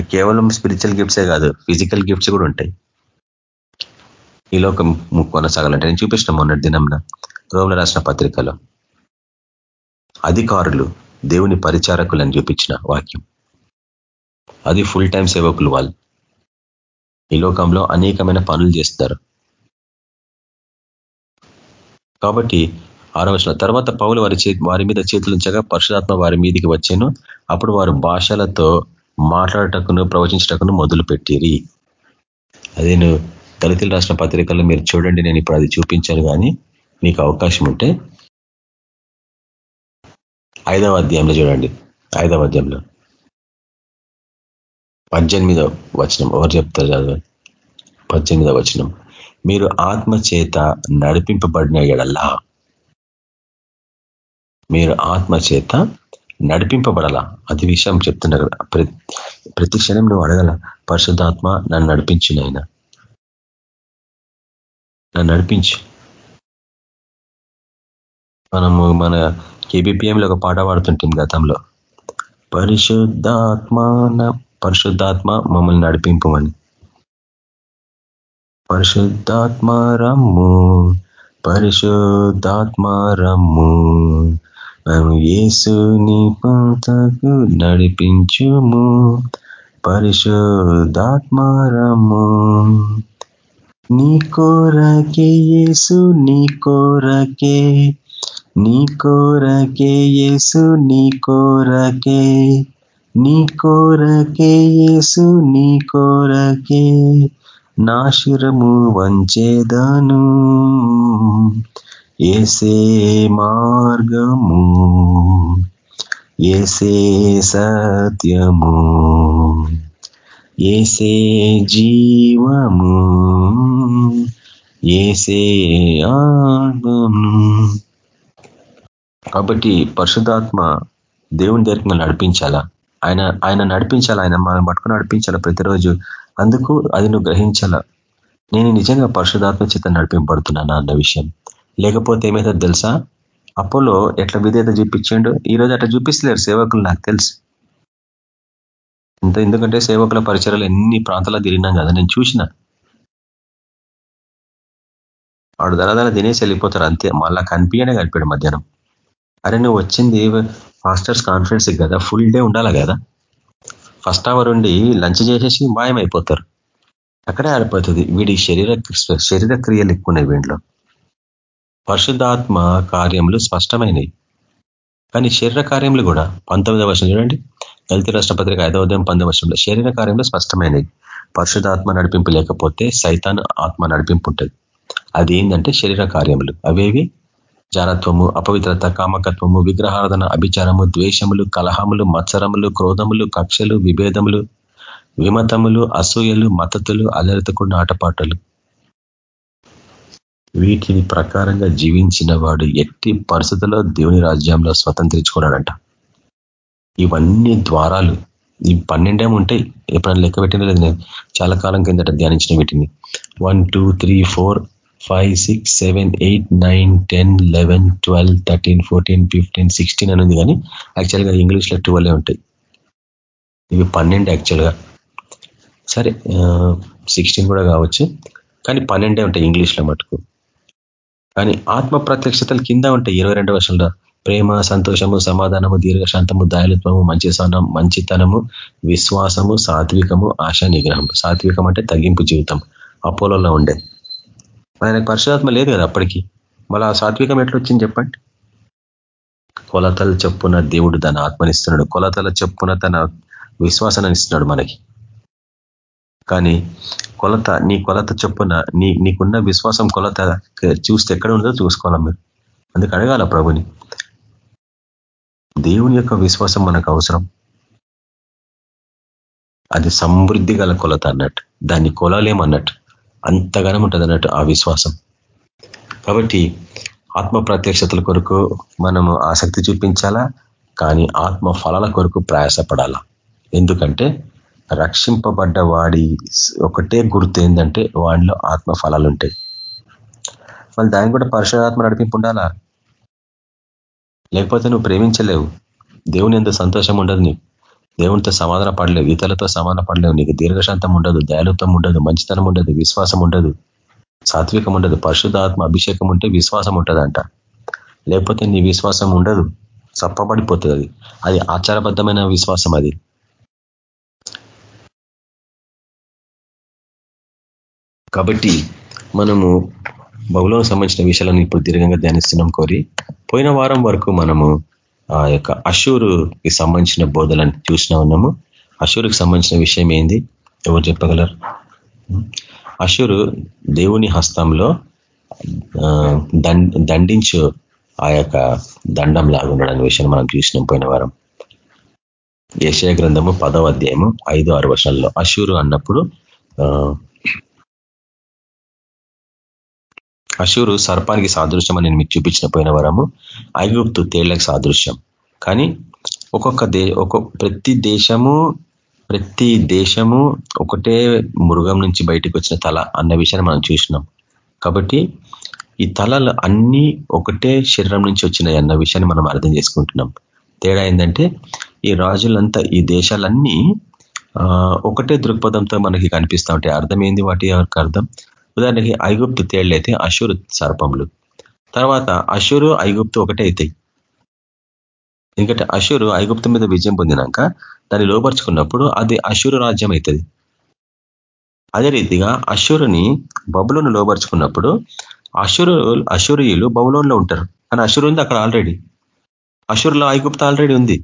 [SPEAKER 3] కేవలం స్పిరిచువల్ గిఫ్ట్సే కాదు ఫిజికల్ గిఫ్ట్స్ కూడా ఉంటాయి. ఈ లోకం కొనసాగాలంటే నేను చూపించిన మొన్నటి దినంన రోగుల రాసిన పత్రికలో అధికారులు దేవుని పరిచారకులు అని చూపించిన వాక్యం. అది ఫుల్ టైం సేవకులు వాళ్ళు. ఈ లోకంలో అనేకమైన పనులు చేస్తారు. కాబట్టి ఆరవచన తర్వాత పౌలు వారి వారి మీద చేతులు ఉంచగా పరశురాత్మ వారి మీదికి వచ్చాను. అప్పుడు వారు భాషలతో మాట్లాడటకును ప్రవచించటకును మొదలు పెట్టిరి అదే నువ్వు దళితులు రాష్ట్ర పత్రికల్లో మీరు చూడండి నేను ఇప్పుడు అది చూపించాను కానీ మీకు అవకాశం ఉంటే. ఐదవ అధ్యాయంలో చూడండి. ఐదవ అధ్యాయంలో. పద్దెనిమిదవ వచనం. ఎవరు చెప్తారు చదవండి పద్దెనిమిదవ వచనం. మీరు ఆత్మ చేత నడిపింపబడిన ఎడల్లా మీరు ఆత్మ చేత నడిపింపబడాల? అది విషయం చెప్తున్నారు. ప్రతి క్షణం నువ్వు అడగల పరిశుద్ధాత్మ నన్ను నడిపించిన నాయన. నన్ను నడిపించు. మనము మన కేబిపిఎంలో ఒక పాట పాడుతుంటాం గతంలో. పరిశుద్ధాత్మ పరిశుద్ధాత్మ మమ్మల్ని నడిపింపమని. పరిశుద్ధాత్మ రమ్ము పరిశుద్ధాత్మ రమ్ము యేసుని పాతకు నడిపించుము పరిశోధాత్మారము నీ కోరకే యేసు నీ కోరకే నీ కోరకే యేసు నీ కోరకే నీ కోరకే యేసు నీ కోరకే నాశురము వంచేదాను. ఏసే మార్గము ఏసే సత్యము ఏసే జీవము ఏసే ఆత్మము. కాబట్టి పరిశుధాత్మ దేవుని దగ్గరికి మనం నడిపించాలా? ఆయన ఆయన నడిపించాలా? ఆయన మనం పట్టుకుని నడిపించాలా ప్రతిరోజు? అందుకు అది నువ్వు గ్రహించాలా? నేను నిజంగా పరిశుధాత్మ చేత నడిపింపబడుతున్నానా అన్న విషయం. లేకపోతే ఏమైతే తెలుసా? అపోలో ఎట్లా విధేత చూపించిండు? ఈ రోజు అట్లా చూపిస్తలేరు సేవకులు నాకు తెలుసు. ఇంత ఎందుకంటే సేవకుల పరిచయాలు ఎన్ని ప్రాంతాల్లో తిరిగినాం కదా నేను చూసిన. వాడు ధరధర తినేసి వెళ్ళిపోతారు అంతే. మళ్ళా కనిపించనే కనిపించాడు మధ్యాహ్నం. అరే నువ్వు వచ్చింది మాస్టర్స్ కాన్ఫరెన్స్ కదా ఫుల్ డే ఉండాలి కదా. ఫస్ట్ అవర్ ఉండి లంచ్ చేసేసి మాయమైపోతారు. అక్కడే ఆడిపోతుంది. వీడి శరీర శరీర క్రియలు ఎక్కువ ఉన్నాయి వీటిలో పరిశుద్ధాత్మ కార్యములు స్పష్టమైనవి. కానీ శరీర కార్యములు కూడా పంతొమ్మిదవ వర్షం చూడండి. దళిత రాష్ట్రపత్రిక ఐదవ ఉదయం పంతొమ్మిది వర్షంలో శరీర కార్యంలో స్పష్టమైనవి. పరిశుధాత్మ నడిపింపు లేకపోతే సైతాన్ ఆత్మ నడిపింపు ఉంటుంది. అది ఏంటంటే శరీర కార్యములు. అవేవి? జారత్వము అపవిత్రత కామకత్వము విగ్రహారాధన అభిచారము ద్వేషములు కలహములు మత్సరములు క్రోధములు కక్షలు విభేదములు విమతములు అసూయలు మతతులు అలరితకుండా ఆటపాటలు వీటిని ప్రకారంగా జీవించిన వాడు ఎట్టి పరిస్థితుల్లో దేవుని రాజ్యంలో స్వతంత్రించుకున్నాడంట ఇవన్నీ ద్వారాలు. ఈ పన్నెండేం ఉంటాయి? ఎప్పుడైనా లెక్క పెట్టిన లేదు? నేను చాలా కాలం కిందట ధ్యానించిన వీటిని. One two three four five six seven eight nine ten eleven twelve thirteen fourteen fifteen sixteen అని ఉంది కానీ యాక్చువల్గా ఇంగ్లీష్లో ట్వెల్వే ఉంటాయి. ఇవి పన్నెండు యాక్చువల్గా సరే సిక్స్టీన్ కూడా కావచ్చు. కానీ పన్నెండే ఉంటాయి ఇంగ్లీష్లో మటుకు. కానీ ఆత్మ ప్రత్యక్షతలు కింద ఉంటాయి. ఇరవై రెండు వర్షంలో ప్రేమ సంతోషము సమాధానము దీర్ఘశాంతము దయాలుత్వము మంచి మంచితనము విశ్వాసము సాత్వికము ఆశా నిగ్రహం సాత్వికం అంటే తగ్గింపు జీవితం. అపోలోలో ఉండే. ఆయనకు పరిశుధాత్మ లేదు కదా అప్పటికి. మళ్ళీ ఆ సాత్వికం ఎట్లొచ్చింది చెప్పండి? కొలతల చెప్పున దేవుడు తన ఆత్మనిస్తున్నాడు. కొలతల చెప్పున తన విశ్వాసాన్ని ఇస్తున్నాడు మనకి. కానీ కొలత నీ కొలత చొప్పున నీ నీకున్న విశ్వాసం కొలత చూస్తే ఎక్కడ ఉందో చూసుకోవాలి మీరు. అందుకు అడగాల ప్రభుని. దేవుని యొక్క విశ్వాసం మనకు అవసరం. అది సమృద్ధి గల కొలత అన్నట్టు. దాన్ని కొలలేమన్నట్టు. అంతగానం ఉంటుంది అన్నట్టు ఆ విశ్వాసం. కాబట్టి ఆత్మ ప్రత్యక్షతల కొరకు మనము ఆసక్తి చూపించాలా కానీ ఆత్మ ఫలాల కొరకు ప్రయాసపడాలా. ఎందుకంటే రక్షింపబడ్డ వాడి ఒకటే గుర్తు ఏంటంటే వాడిలో ఆత్మ ఫలాలు ఉంటాయి మళ్ళీ దానికి కూడా పరిశుధాత్మ నడిపింపు ఉండాలా? లేకపోతే నువ్వు ప్రేమించలేవు. దేవుని ఎంత సంతోషం ఉండదు నీకు. దేవునితో సమాధాన పడలేవు. ఇతరులతో సమాధాన పడలేవు. నీకు దీర్ఘశాంతం ఉండదు దయాలుత్వం ఉండదు మంచితనం ఉండదు విశ్వాసం ఉండదు. సాత్వికం ఉండదు. పరిశుధాత్మ అభిషేకం ఉంటే విశ్వాసం ఉంటుందంట. లేకపోతే నీ విశ్వాసం ఉండదు. చప్పబడిపోతుంది అది. అది ఆచారబద్ధమైన విశ్వాసం అది. కాబట్టి మనము బహుళకు సంబంధించిన విషయాలను ఇప్పుడు దీర్ఘంగా ధ్యానిస్తున్నాం కోరి. పోయిన వారం వరకు మనము ఆ యొక్క అషూరుకి సంబంధించిన బోధలను చూసినా ఉన్నాము. అషూరుకి సంబంధించిన విషయం ఏంది? ఎవరు చెప్పగలరు? అషూరు దేవుని హస్తంలో దండించు ఆ యొక్క దండం లాగుండడం విషయం మనం చూసినాం పోయిన వారం. ఏషయ గ్రంథము పదవ అధ్యాయము ఐదు ఆరు వర్షాల్లో అషూరు అన్నప్పుడు అశూరు సర్పానికి సాదృశ్యం అని మీకు చూపించిన పోయిన వరము ఐగుప్తు తేళ్ళకు సాదృశ్యం. కానీ ఒక్కొక్క దే ఒక్కొక్క ప్రతి దేశము ప్రతి దేశము ఒకటే మృగం నుంచి బయటకు వచ్చిన తల అన్న విషయాన్ని మనం చూసినాం. కాబట్టి ఈ తలలు అన్నీ ఒకటే శరీరం నుంచి వచ్చినాయి అన్న విషయాన్ని మనం అర్థం చేసుకుంటున్నాం. తేడా ఏంటంటే ఈ రాజులంతా ఈ దేశాలన్నీ ఒకటే దృక్పథంతో మనకి కనిపిస్తూ ఉంటాయి. అర్థం ఏంది వాటి యొక్క అర్థం? ఉదాహరణకి ఐగుప్తు తేళ్ళైతే అశురు సర్పములు. తర్వాత అశురు ఐగుప్తు ఒకటే అవుతాయి ఎందుకంటే అశురు ఐగుప్తు మీద విజయం పొందినాక దాన్ని లోపరుచుకున్నప్పుడు అది అశురు రాజ్యం అవుతుంది అదే రీతిగా అశురుని బబులోను లోపరుచుకున్నప్పుడు అశురు అశురియులు బబులోన్లో ఉంటారు. కానీ అశురు ఉంది అక్కడ ఆల్రెడీ అశురులో ఐగుప్తు ఆల్రెడీ ఉంది.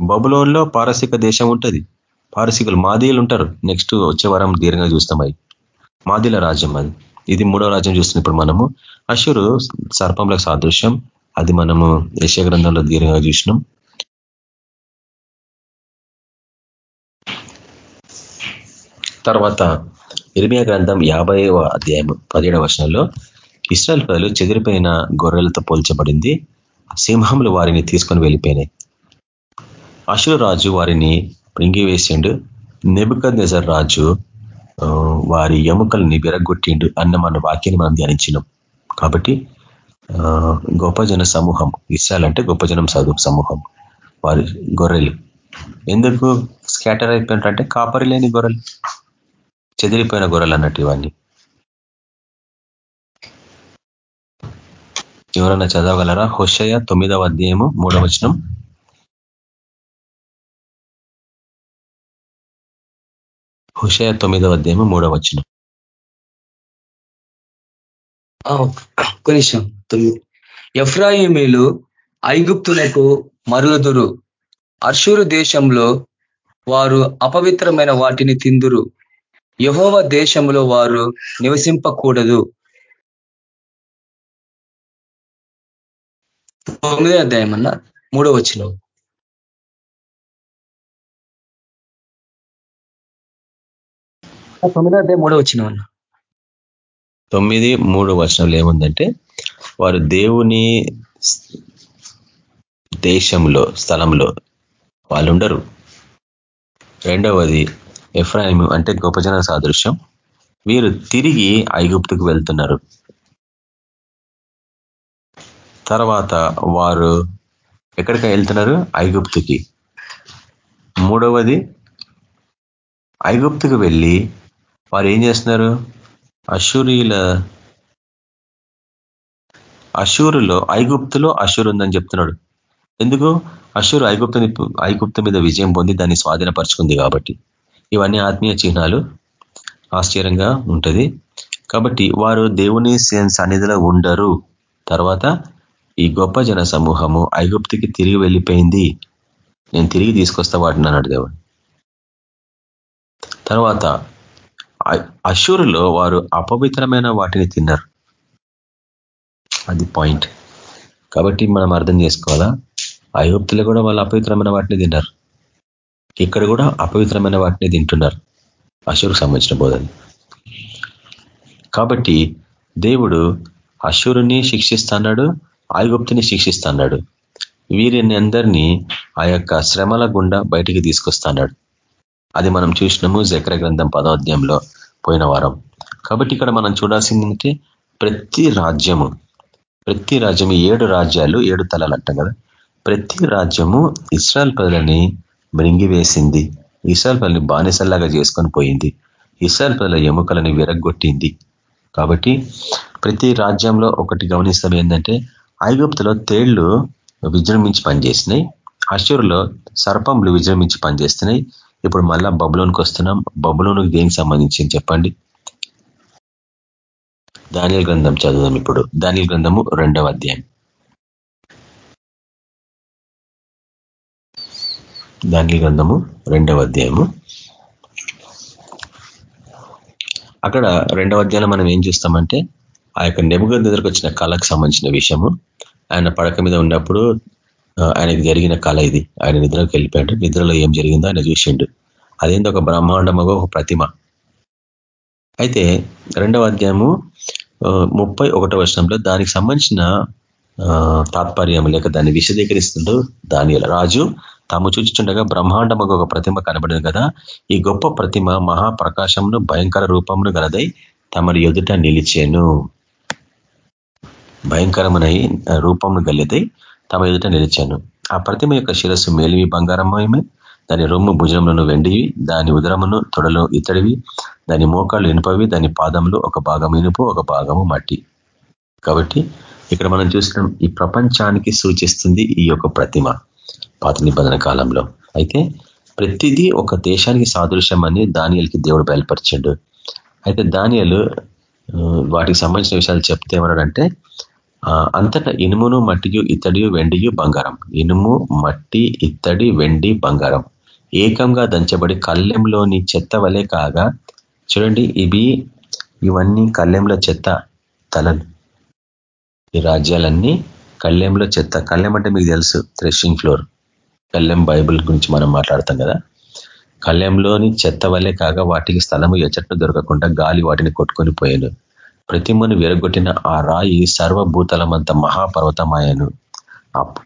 [SPEAKER 3] బబులోన్లో పారసిక దేశం ఉంటుంది. పారసికులు మాదీయులు ఉంటారు. నెక్స్ట్ వచ్చే వారం దీర్ఘంగా చూస్తాం అవి. మాదిల రాజ్యం అది. ఇది మూడో రాజ్యం చూస్తున్నప్పుడు మనము. అశురు సర్పంలకు సాదృశ్యం. అది మనము యశ గ్రంథంలో దీర్ఘంగా చూసినాం. తర్వాత ఇర్మియా గ్రంథం యాభైవ అధ్యాయం పదిహేడవ వర్షంలో ఇస్రాయల్ ప్రజలు చెదిరిపోయిన గొర్రెలతో పోల్చబడింది. సింహములు వారిని తీసుకొని వెళ్ళిపోయినాయి. అశురు రాజు వారిని వేసిండు నెబుకద్ రాజు వారి ఎముకల్ని విరగొట్టిండు అన్న మన వాక్యాన్ని మనం ధ్యానించినాం. కాబట్టి గొప్ప జన సమూహం ఇస్రాయల్ అంటే గొప్ప జనం చదువు సమూహం వారి గొర్రెలు. ఎందుకు స్కాటర్ అయిపోయినట్టే కాపరి లేని గొర్రెలు చెదిరిపోయిన గొర్రెలు అన్నట్టు ఇవన్నీ. ఎవరన్నా చదవగలరా? హుషయ తొమ్మిదవ అధ్యాయము మూడవ వచనం. హుషయ తొమ్మిదవ అధ్యాయము మూడవ వచనం.
[SPEAKER 4] తొమ్మిది ఎఫ్రాయిమీలు ఐగుప్తులకు మరులుదురు. అర్షూరు దేశంలో వారు అపవిత్రమైన వాటిని తిందురు. యహోవ దేశంలో వారు నివసింపకూడదు. తొమ్మిదో అధ్యాయం అన్న మూడో వచ్చిన తొమ్మిదో అధ్యాయం మూడో వచ్చిన అన్న.
[SPEAKER 3] తొమ్మిది మూడు వచనంలో ఏముందంటే వారు దేవుని దేశంలో స్థలంలో వాళ్ళు ఉండరు రెండవది ఎఫ్రాయిము అంటే గొప్పజన సాదృశ్యం. వీరు తిరిగి ఐగుప్తుకు వెళ్తున్నారు. తర్వాత వారు ఎక్కడికి వెళ్తున్నారు? ఐగుప్తుకి. మూడవది ఐగుప్తుకు వెళ్ళి వారు ఏం చేస్తున్నారు? అశూరియుల అశూరులో ఐగుప్తులో అశూరు ఉందని చెప్తున్నాడు. ఎందుకు? అశూరు ఐగుప్తుని ఐగుప్తు మీద విజయం పొంది దాన్ని స్వాధీనపరుచుకుంది కాబట్టి. ఇవన్నీ ఆత్మీయ చిహ్నాలు. ఆశ్చర్యంగా ఉంటుంది. కాబట్టి వారు దేవుని సన్నిధిలో ఉండరు. తర్వాత ఈ గొప్ప జన సమూహము ఐగుప్తికి తిరిగి వెళ్ళిపోయింది. నేను తిరిగి తీసుకొస్తా వాటిని అన్నాడు దేవుడు. తర్వాత అశూరులో వారు అపవిత్రమైన వాటిని తిన్నారు. అది పాయింట్. కాబట్టి మనం అర్థం చేసుకోవాలా? ఐగుప్తులు కూడా వాళ్ళు అపవిత్రమైన వాటిని తిన్నారు. ఇక్కడ కూడా అపవిత్రమైన వాటిని తింటున్నారు. అశూరుకు సంబంధించిన బోధన. కాబట్టి దేవుడు అశూరుని శిక్షిస్తున్నాడు ఆయుగుప్తిని శిక్షిస్తున్నాడు. వీరిని అందరినీ ఆ యొక్క శ్రమల గుండా బయటికి తీసుకొస్తున్నాడు. అది మనం చూసినాము జక్ర గ్రంథం పదోధ్యంలో పోయిన వారం. కాబట్టి ఇక్కడ మనం చూడాల్సింది ఏంటంటే ప్రతి రాజ్యము ప్రతి రాజ్యము ఏడు రాజ్యాలు ఏడు తలాలు అంటాం కదా? ప్రతి రాజ్యము ఇస్రాయల్ ప్రజలని మృంగివేసింది. ఇస్రాయల్ ప్రజలని బానిసల్లాగా చేసుకొని పోయింది. ఇస్రాయల్ ప్రజల ఎముకలని విరగ్గొట్టింది. కాబట్టి ప్రతి రాజ్యంలో ఒకటి గమనిస్తాం ఏంటంటే ఐగుప్తులో తేళ్ళు విజృంభించి పనిచేసినాయి. అషూరులో సర్పంలు విజృంభించి పనిచేస్తున్నాయి. ఇప్పుడు మళ్ళా బబులోనికి వస్తున్నాం. బబులోను దేనికి సంబంధించింది చెప్పండి? దానిల గ్రంథం చదువుదాం ఇప్పుడు. దానిల గ్రంథము రెండవ అధ్యాయం. దానిల గ్రంథము రెండవ అధ్యాయము. అక్కడ రెండవ అధ్యాయంలో మనం ఏం చూస్తామంటే ఆ యొక్క నెబుగ దగ్గరకు వచ్చిన కళకు సంబంధించిన విషయము. ఆయన పడక మీద ఉన్నప్పుడు ఆయనకి జరిగిన కళ ఇది. ఆయన నిద్రకి వెళ్ళిపోయాడు. నిద్రలో ఏం జరిగిందో ఆయన చూసిండు. అదేందో ఒక బ్రహ్మాండముగా ఒక ప్రతిమ. అయితే రెండవ అధ్యాయము ముప్పై ఒకటో వర్షంలో దానికి సంబంధించిన తాత్పర్యం లేక దాన్ని విశదీకరిస్తుండో దాని రాజు తాము చూచిచుండగా బ్రహ్మాండముగా ఒక ప్రతిమ కనబడింది కదా. ఈ గొప్ప ప్రతిమ మహాప్రకాశమును భయంకర రూపమును గలదై తమరి ఎదుట నిలిచాను. భయంకరమైన రూపంను గలదై తమ ఎదుట నిలిచాను. ఆ ప్రతిమ యొక్క శిరస్సు మేలివి బంగారమయమే. దాని రొమ్ము భుజములను వెండివి. దాని ఉదరమును తొడలో ఇతడివి దాని మోకాళ్ళు ఇనుపవి. దాని పాదములు ఒక భాగం ఇనుపు ఒక భాగము మట్టి. కాబట్టి ఇక్కడ మనం చూసినాం ఈ ప్రపంచానికి సూచిస్తుంది ఈ యొక్క ప్రతిమ పాత నిబంధన కాలంలో. అయితే ప్రతిదీ ఒక దేశానికి సాదృశ్యం అని దానియలకి దేవుడు బయలుపరిచాడు. అయితే దానియలు వాటికి సంబంధించిన విషయాలు చెప్తే ఏమన్నాడంటే అంతటా ఇనుమును మట్టియు ఇత్తడియు వెండియు బంగారం. ఇనుము మట్టి ఇత్తడి వెండి బంగారం. ఏకంగా దంచబడి కళ్ళెంలోని చెత్త వలె కాగా చూడండి ఇవి ఇవన్నీ కళ్ళెంలో చెత్త తలలు. ఈ రాజ్యాలన్నీ కళ్ళెంలో చెత్త. కళ్ళెం అంటే మీకు తెలుసు థ్రెషింగ్ ఫ్లోర్ కళ్ళెం బైబుల్ గురించి మనం మాట్లాడతాం కదా. కళ్ళెంలోని చెత్త వల్లే కాగా వాటికి స్థలము ఎచ్చట్లు దొరకకుండా గాలి వాటిని కొట్టుకొని పోయాను. ప్రతిమను విరగొట్టిన ఆ రాయి సర్వభూతలమంత మహాపర్వతమాయను.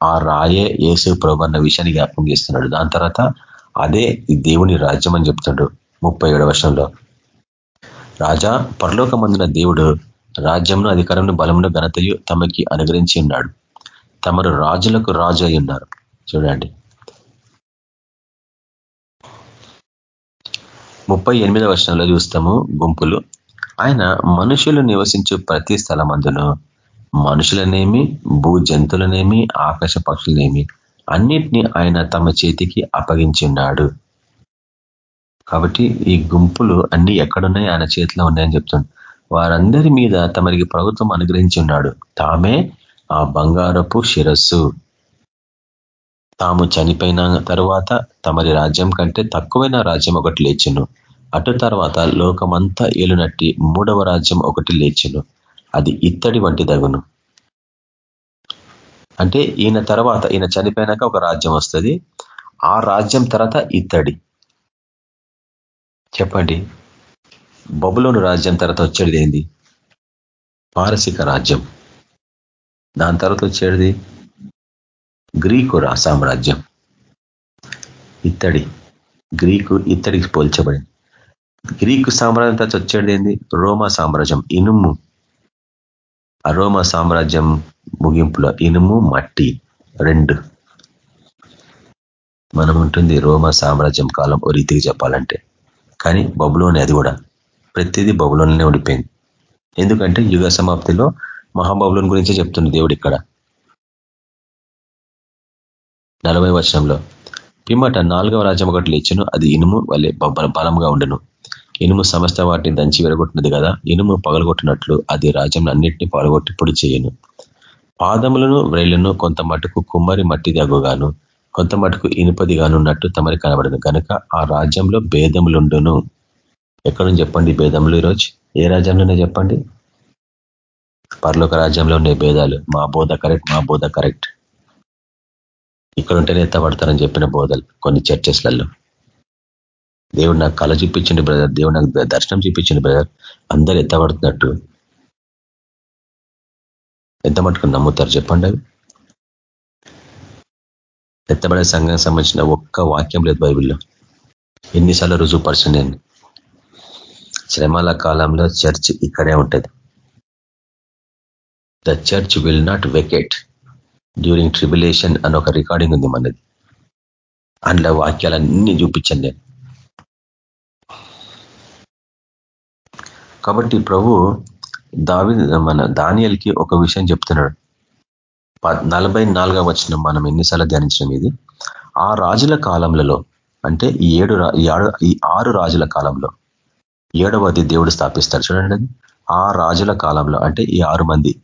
[SPEAKER 3] ఆ రాయే యేసు ప్రభు అన్న విషయాన్ని జ్ఞాపకం చేస్తున్నాడు. దాని తర్వాత అదే దేవుని రాజ్యం అని చెప్తున్నాడు ముప్పై ఏడు వర్షంలో రాజా పరలోకమందున దేవుడు రాజ్యంను అధికారంలో బలమును ఘనతయు తమకి అనుగ్రహించి ఉన్నాడు. తమరు రాజులకు రాజు అయి ఉన్నారు. చూడండి. ముప్పై ఎనిమిదవ వర్షంలో చూస్తాము గుంపులు. ఆయన మనుషులు నివసించే ప్రతి స్థలమందును. మనుషులనేమి భూ జంతువులనేమి ఆకాశ పక్షులనేమి అన్నిటినీ ఆయన తమ చేతికి అప్పగించున్నాడు. కాబట్టి ఈ గుంపులు అన్ని ఎక్కడున్నాయి? ఆయన చేతిలో ఉన్నాయని చెప్తుంది వారందరి మీద తమరికి ప్రభుత్వం అనుగ్రహించి ఉన్నాడు తామే ఆ బంగారపు శిరస్సు. తాము చనిపోయిన తరువాత తమరి రాజ్యం కంటే తక్కువైన రాజ్యం ఒకటి లేచును. అటు తర్వాత లోకమంతా ఏలునట్టి మూడవ రాజ్యం ఒకటి లేచును. అది ఇత్తడి వంటి దగును. అంటే ఈయన తర్వాత ఈయన చనిపోయినాక ఒక రాజ్యం వస్తుంది. ఆ రాజ్యం తర్వాత ఇత్తడి. చెప్పండి. బబులోను రాజ్యం తర్వాత వచ్చేది ఏంది? పారసిక రాజ్యం. దాని తర్వాత వచ్చేది గ్రీకు రా సామ్రాజ్యం. ఇత్తడి. గ్రీకు ఇత్తడికి పోల్చబడింది. గ్రీకు సామ్రాజ్యం తర్వాత వచ్చేది ఏంది? రోమా సామ్రాజ్యం ఇనుము. ఆ రోమా సామ్రాజ్యం ముగింపులో ఇనుము మట్టి రెండు. మనం ఉంటుంది రోమా సామ్రాజ్యం కాలం ఓ రీతికి చెప్పాలంటే. కానీ బబులోని అది కూడా. ప్రతిదీ బబులోనే ఉండిపోయింది. ఎందుకంటే యుగ సమాప్తిలో మహాబబులోని గురించే చెప్తుంది దేవుడు ఇక్కడ. నలభై వచనంలో పిమ్మట నాలుగవ రాజ్యం ఒకటి లేచను అది ఇనుము వల్లే బలంగా ఉండును. ఇనుము సమస్త వాటిని దంచి విరగొట్టినది కదా ఇనుము పగలగొట్టినట్లు అది రాజ్యం అన్నింటినీ పగలగొట్టి పొడి చేయను. పాదములను వ్రేళ్ళను కొంత మటుకు కుమ్మరి మట్టి దగ్గుగాను కొంత మటుకు ఇనుపదిగానున్నట్టు తమరి కనబడదు. కనుక ఆ రాజ్యంలో భేదములుండును. ఎక్కడ చెప్పండి భేదములు ఈరోజు? ఏ రాజ్యంలోనే చెప్పండి? పర్లోక రాజ్యంలో ఉండే భేదాలు. మా బోధ కరెక్ట్ మా బోధ కరెక్ట్. ఇక్కడ ఉంటేనే ఎత్తబడతారని చెప్పిన బోధలు కొన్ని చర్చెస్లలో. దేవుడు నాకు కళ చూపించండి బ్రదర్. దేవుడు నాకు దర్శనం చూపించండి బ్రదర్. అందరు ఎత్తబడుతున్నట్టు. ఎంత మటుకు నమ్ముతారు చెప్పండి. అవి ఎత్తబడే సంఘం సంబంధించిన ఒక్క వాక్యం లేదు బైబిల్లో. ఎన్నిసార్లు రుజువుపరచు నేను. శ్రమల కాలంలో చర్చ్ ఇక్కడే ఉంటుంది. The church will not vacate during tribulation అని ఒక రికార్డింగ్ ఉంది మనది. అందులో వాక్యాలన్నీ చూపించండి నేను. కాబట్టి ప్రభు దావి మన దానియల్కి ఒక విషయం చెప్తున్నాడు. నలభై నాలుగవ వచ్చిన మనం ఎన్నిసార్లు ధ్యానించడం ఇది. ఆ రాజుల కాలంలో అంటే ఈ ఏడు ఈ ఆరు రాజుల కాలంలో ఏడవది దేవుడు స్థాపిస్తాడు చూడండి ఆ రాజుల కాలంలో అంటే ఈ ఆరు మంది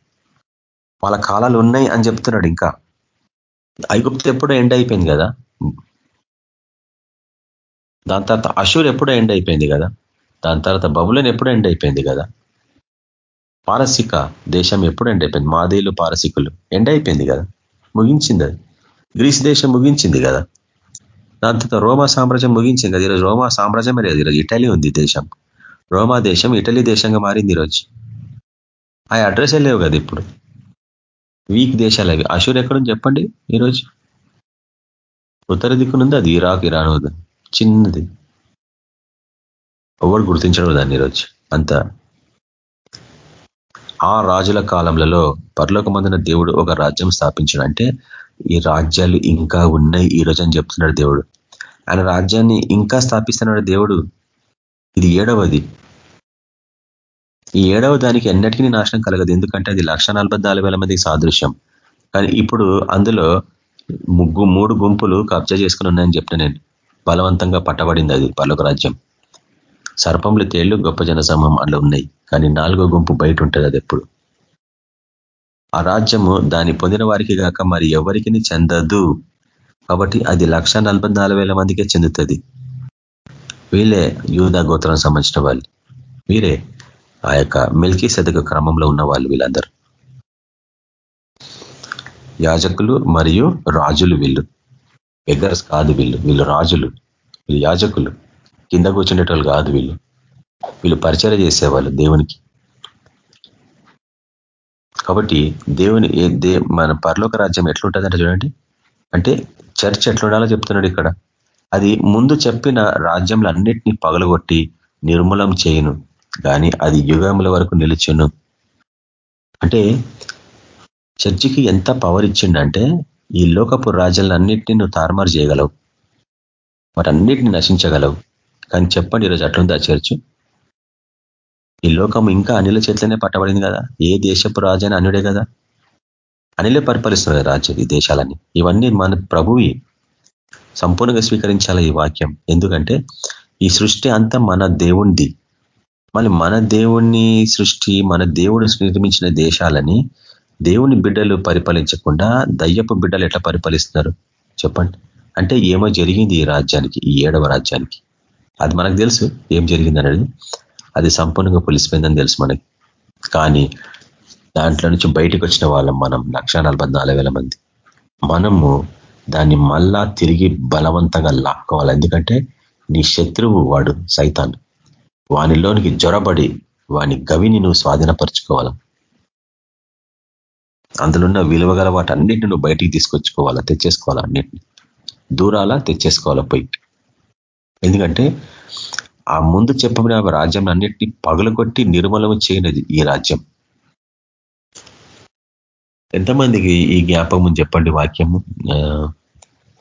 [SPEAKER 3] వాళ్ళ కాలాలు ఉన్నాయి అని చెప్తున్నాడు ఇంకా. ఐగుప్తు ఎప్పుడో ఎండ్ అయిపోయింది కదా. దాని తర్వాత అషూర్ ఎప్పుడో ఎండ్ అయిపోయింది కదా. దాని తర్వాత బబులను ఎప్పుడు ఎండ్ అయిపోయింది కదా? పారసిక దేశం ఎప్పుడు ఎండ్ అయిపోయింది? మాదేలు పారసికులు ఎండ్ అయిపోయింది కదా? ముగించింది అది. గ్రీస్ దేశం ముగించింది కదా? దాని తర్వాత రోమా సామ్రాజ్యం ముగించింది కదా? ఈరోజు రోమా సామ్రాజ్యమే లేదు ఈరోజు ఇటలీ ఉంది దేశం. రోమా దేశం ఇటలీ దేశంగా మారింది ఈరోజు. ఆ అడ్రస్సే లేవు కదా ఇప్పుడు. వీక్ దేశాలు అవి. అషూర్ ఎక్కడుంది చెప్పండి ఈరోజు? ఉత్తర దిక్కునుంది అది ఇరాక్ ఇరాన్ చిన్నది. ఎవరు గుర్తించడం దాన్ని ఈరోజు. అంత. ఆ రాజుల కాలంలో పర్లోకమందిన దేవుడు ఒక రాజ్యం స్థాపించాడు. అంటే ఈ రాజ్యాలు ఇంకా ఉన్నాయి ఈ రోజు అని చెప్తున్నాడు దేవుడు. ఆయన రాజ్యాన్ని ఇంకా స్థాపిస్తున్నాడు దేవుడు. ఇది ఏడవది. ఈ ఏడవ దానికి ఎన్నటికీ నాశనం కలగదు. ఎందుకంటే అది లక్ష మందికి సాదృశ్యం. కానీ ఇప్పుడు అందులో ముగ్గు మూడు గుంపులు కబ్జా చేసుకుని ఉన్నాయని చెప్తున్నా నేను. బలవంతంగా పట్టబడింది అది పర్లోక రాజ్యం. సర్పంలు తేళ్ళు గొప్ప జనసమూహం అందులో ఉన్నాయి. కానీ నాలుగో గుంపు బయట ఉంటుంది అది ఎప్పుడు? ఆ రాజ్యము దాన్ని పొందిన వారికి కాక మరి ఎవరికి చెందదు? కాబట్టి అది లక్ష మందికే చెందుతుంది. వీళ్ళే యూదా గోత్రం సంబంధించిన వాళ్ళు. వీరే ఆ యొక్క మిల్కీ సదక క్రమంలో ఉన్న వాళ్ళు వీళ్ళందరూ. యాజకులు మరియు రాజులు వీళ్ళు. బెగ్గర్స్ కాదు వీళ్ళు. వీళ్ళు రాజులు. వీళ్ళు యాజకులు. కింద కూర్చుండేటోళ్ళు కాదు వీళ్ళు. వీళ్ళు పరిచయం చేసేవాళ్ళు దేవునికి. కాబట్టి దేవుని దే మన పరలోక రాజ్యం ఎట్లుంటుందంటే చూడండి. అంటే చర్చ్ ఎట్లుండాలో చెప్తున్నాడు ఇక్కడ. అది ముందు చెప్పిన రాజ్యంలో పగలగొట్టి నిర్మూలం చేయను. కానీ అది యుగముల వరకు నిలిచును. అంటే చర్చికి ఎంత పవర్ ఇచ్చిండంటే ఈ లోకపు రాజ్యాలన్నింటినీ నువ్వు తారుమారు చేయగలవు. వాటన్నిటిని నశించగలవు. కానీ చెప్పండి ఈరోజు అట్లుంది ఆ చర్చ్? ఈ లోకం ఇంకా అనిల చేతిలోనే పట్టబడింది కదా? ఏ దేశపు రాజైనా అనుడే కదా? అనిలే పరిపాలిస్తున్నారు రాజ్యం ఈ దేశాలని ఇవన్నీ మన ప్రభువి సంపూర్ణంగా స్వీకరించాలి ఈ వాక్యం. ఎందుకంటే ఈ సృష్టి అంతా మన దేవుణ్ణి. మళ్ళీ మన దేవుణ్ణి సృష్టి మన దేవుడు నిర్మించిన దేశాలని దేవుని బిడ్డలు పరిపాలించకుండా దయ్యపు బిడ్డలు ఎట్లా పరిపాలిస్తున్నారు? చెప్పండి. అంటే ఏమో జరిగింది ఈ రాజ్యానికి ఈ ఏడవ రాజ్యానికి. అది మనకు తెలుసు ఏం జరిగింది అనేది అది సంపూర్ణంగా పులిసిపోయిందని తెలుసు మనకి. కానీ దాంట్లో నుంచి బయటకు వచ్చిన వాళ్ళం మనం లక్ష మంది. మనము దాన్ని మళ్ళా తిరిగి బలవంతంగా లాక్కోవాలి. ఎందుకంటే నీ శత్రువు వాడు సైతాన్. వానిలోనికి జ్వరబడి వాని గవిని నువ్వు స్వాధీనపరచుకోవాలి. అందులో ఉన్న విలువ గల వాటి అన్నింటిని నువ్వు బయటికి తీసుకొచ్చుకోవాలా తెచ్చేసుకోవాలా అన్నింటిని. దూరాలా తెచ్చేసుకోవాలా పోయి. ఎందుకంటే ఆ ముందు చెప్పబడిన రాజ్యం అన్నింటినీ పగలగొట్టి నిర్మూలన చేయనది ఈ రాజ్యం. ఎంతమందికి ఈ జ్ఞాపకం చెప్పండి వాక్యము?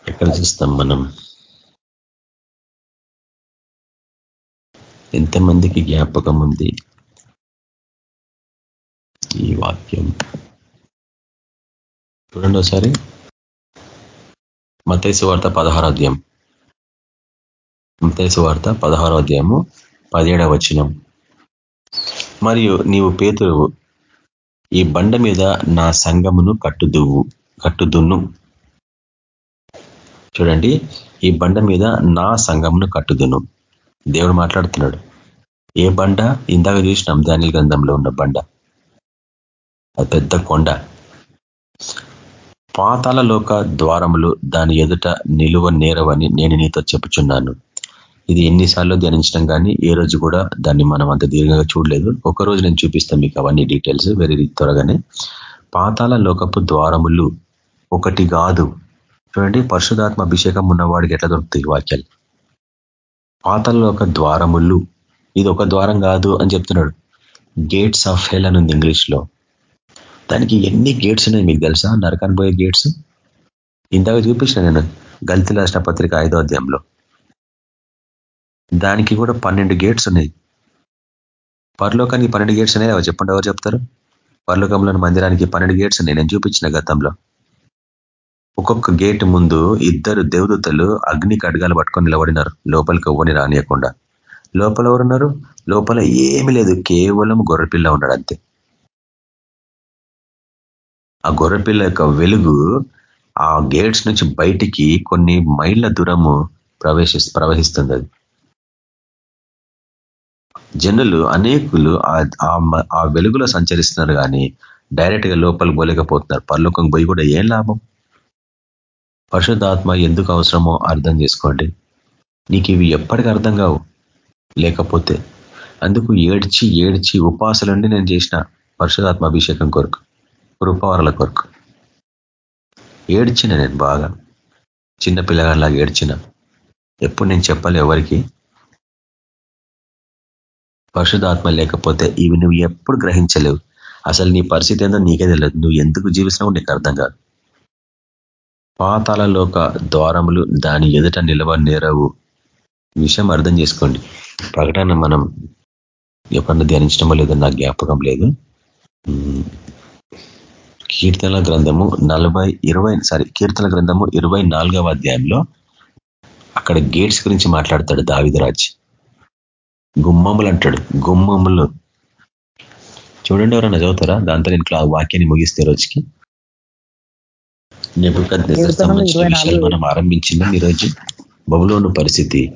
[SPEAKER 3] ఎక్కడ చూస్తాం మనం? ఎంతమందికి జ్ఞాపకం ఉంది ఈ వాక్యం? చూడండి ఒకసారి. మతైసు వార్త పదహారోధ్యాయం మతేసు వార్త పదహారోధ్యాయము పదిహేడవ వచనం. మరియు నీవు పేతురువు ఈ బండ మీద నా సంగమును కట్టుదువు కట్టుదును చూడండి ఈ బండ మీద నా సంగమును కట్టుదును. దేవుడు మాట్లాడుతున్నాడు. ఏ బండ? ఇందాక చూసినాం దాని గ్రంథంలో ఉన్న బండ. అది పెద్ద కొండ. పాతాల లోక ద్వారములు దాని ఎదుట నిలువ నేరవని నేను నీతో చెప్పుచున్నాను. ఇది ఎన్నిసార్లు ధ్యానించడం కానీ ఏ రోజు కూడా దాన్ని మనం అంత దీర్ఘంగా చూడలేదు. ఒక రోజు నేను చూపిస్తాను మీకు అవన్నీ డీటెయిల్స్ వెరీ త్వరగానే. పాతాల లోకపు ద్వారములు ఒకటి కాదు. చూడండి పరిశుధాత్మ అభిషేకం ఉన్నవాడికి ఎట్లా దొరుకుతాయి వాక్యాలు? పాతల ఒక ద్వారములు. ఇది ఒక ద్వారం కాదు అని చెప్తున్నాడు. గేట్స్ ఆఫ్ హెల్ అని ఉంది ఇంగ్లీష్లో. దానికి ఎన్ని గేట్స్ ఉన్నాయి మీకు తెలుసా? నరకాన్ని పోయే గేట్స్ ఇందాక చూపించిన నేను గల్తీ రాష్ట్ర పత్రిక ఐదో అధ్యాయంలో. దానికి కూడా పన్నెండు గేట్స్ ఉన్నాయి. పరలోకానికి పన్నెండు గేట్స్ ఉన్నాయి. చెప్పండి ఎవరు చెప్తారు? పరలోకంలోని మందిరానికి పన్నెండు గేట్స్ ఉన్నాయి. నేను చూపించిన గతంలో. ఒక్కొక్క గేట్ ముందు ఇద్దరు దేవదూతలు అగ్ని కడగాలు పట్టుకొని నిలబడినారు. లోపలికి ఎవ్వని రానియకుండా. లోపల ఎవరున్నారు? లోపల ఏమి లేదు. కేవలం గొర్రెపిల్ల ఉన్నాడు అంతే. ఆ గొర్రెపిల్ల యొక్క వెలుగు ఆ గేట్స్ నుంచి బయటికి కొన్ని మైళ్ళ దూరము ప్రవేశి ప్రవహిస్తుంది అది జనులు అనేకులు ఆ వెలుగులో సంచరిస్తున్నారు కానీ డైరెక్ట్గా లోపలికి పోలేకపోతున్నారు. పర్లోకం పోయి కూడా ఏం లాభం? పరిశుద్ధాత్మ ఎందుకు అవసరమో అర్థం చేసుకోండి. నీకు ఇవి ఎప్పటికీ అర్థం కావు. లేకపోతే అందుకు ఏడ్చి ఏడ్చి ఉపాసలుండి నేను చేసిన పరిశుధాత్మ అభిషేకం కొరకు కృపవరల కొరకు. ఏడ్చిన నేను బాగా. చిన్న పిల్లగాడిలాగా ఏడ్చిన. ఎప్పుడు నేను చెప్పాలి ఎవరికి? పరిశుధాత్మ లేకపోతే ఇవి నువ్వు ఎప్పుడు గ్రహించలేవు. అసలు నీ పరిస్థితి ఏందో నీకే తెలియదు. నువ్వు ఎందుకు జీవిస్తున్నావు నీకు అర్థం కాదు. పాతాల లోక ద్వారములు దాని ఎదుట నిలవ నేరవు. విషయం అర్థం చేసుకోండి. ప్రకటన మనం ఎప్పుడన్నా ధ్యానించడమో లేదో నాకు జ్ఞాపకం లేదు. కీర్తన గ్రంథము నలభై ఇరవై సారీ కీర్తన గ్రంథము ఇరవై అధ్యాయంలో అక్కడ గేట్స్ గురించి మాట్లాడతాడు దావిదరాజ్ గుమ్మములు అంటాడు గుమ్మములు. చూడండి ఎవరన్నా చదువుతారా? దాంతో నేను వాక్యాన్ని ముగిస్తే రోజుకి. సంబంధించిన విషయాలు మనం ఆరంభించినాం ఈరోజు బబులోను పరిస్థితి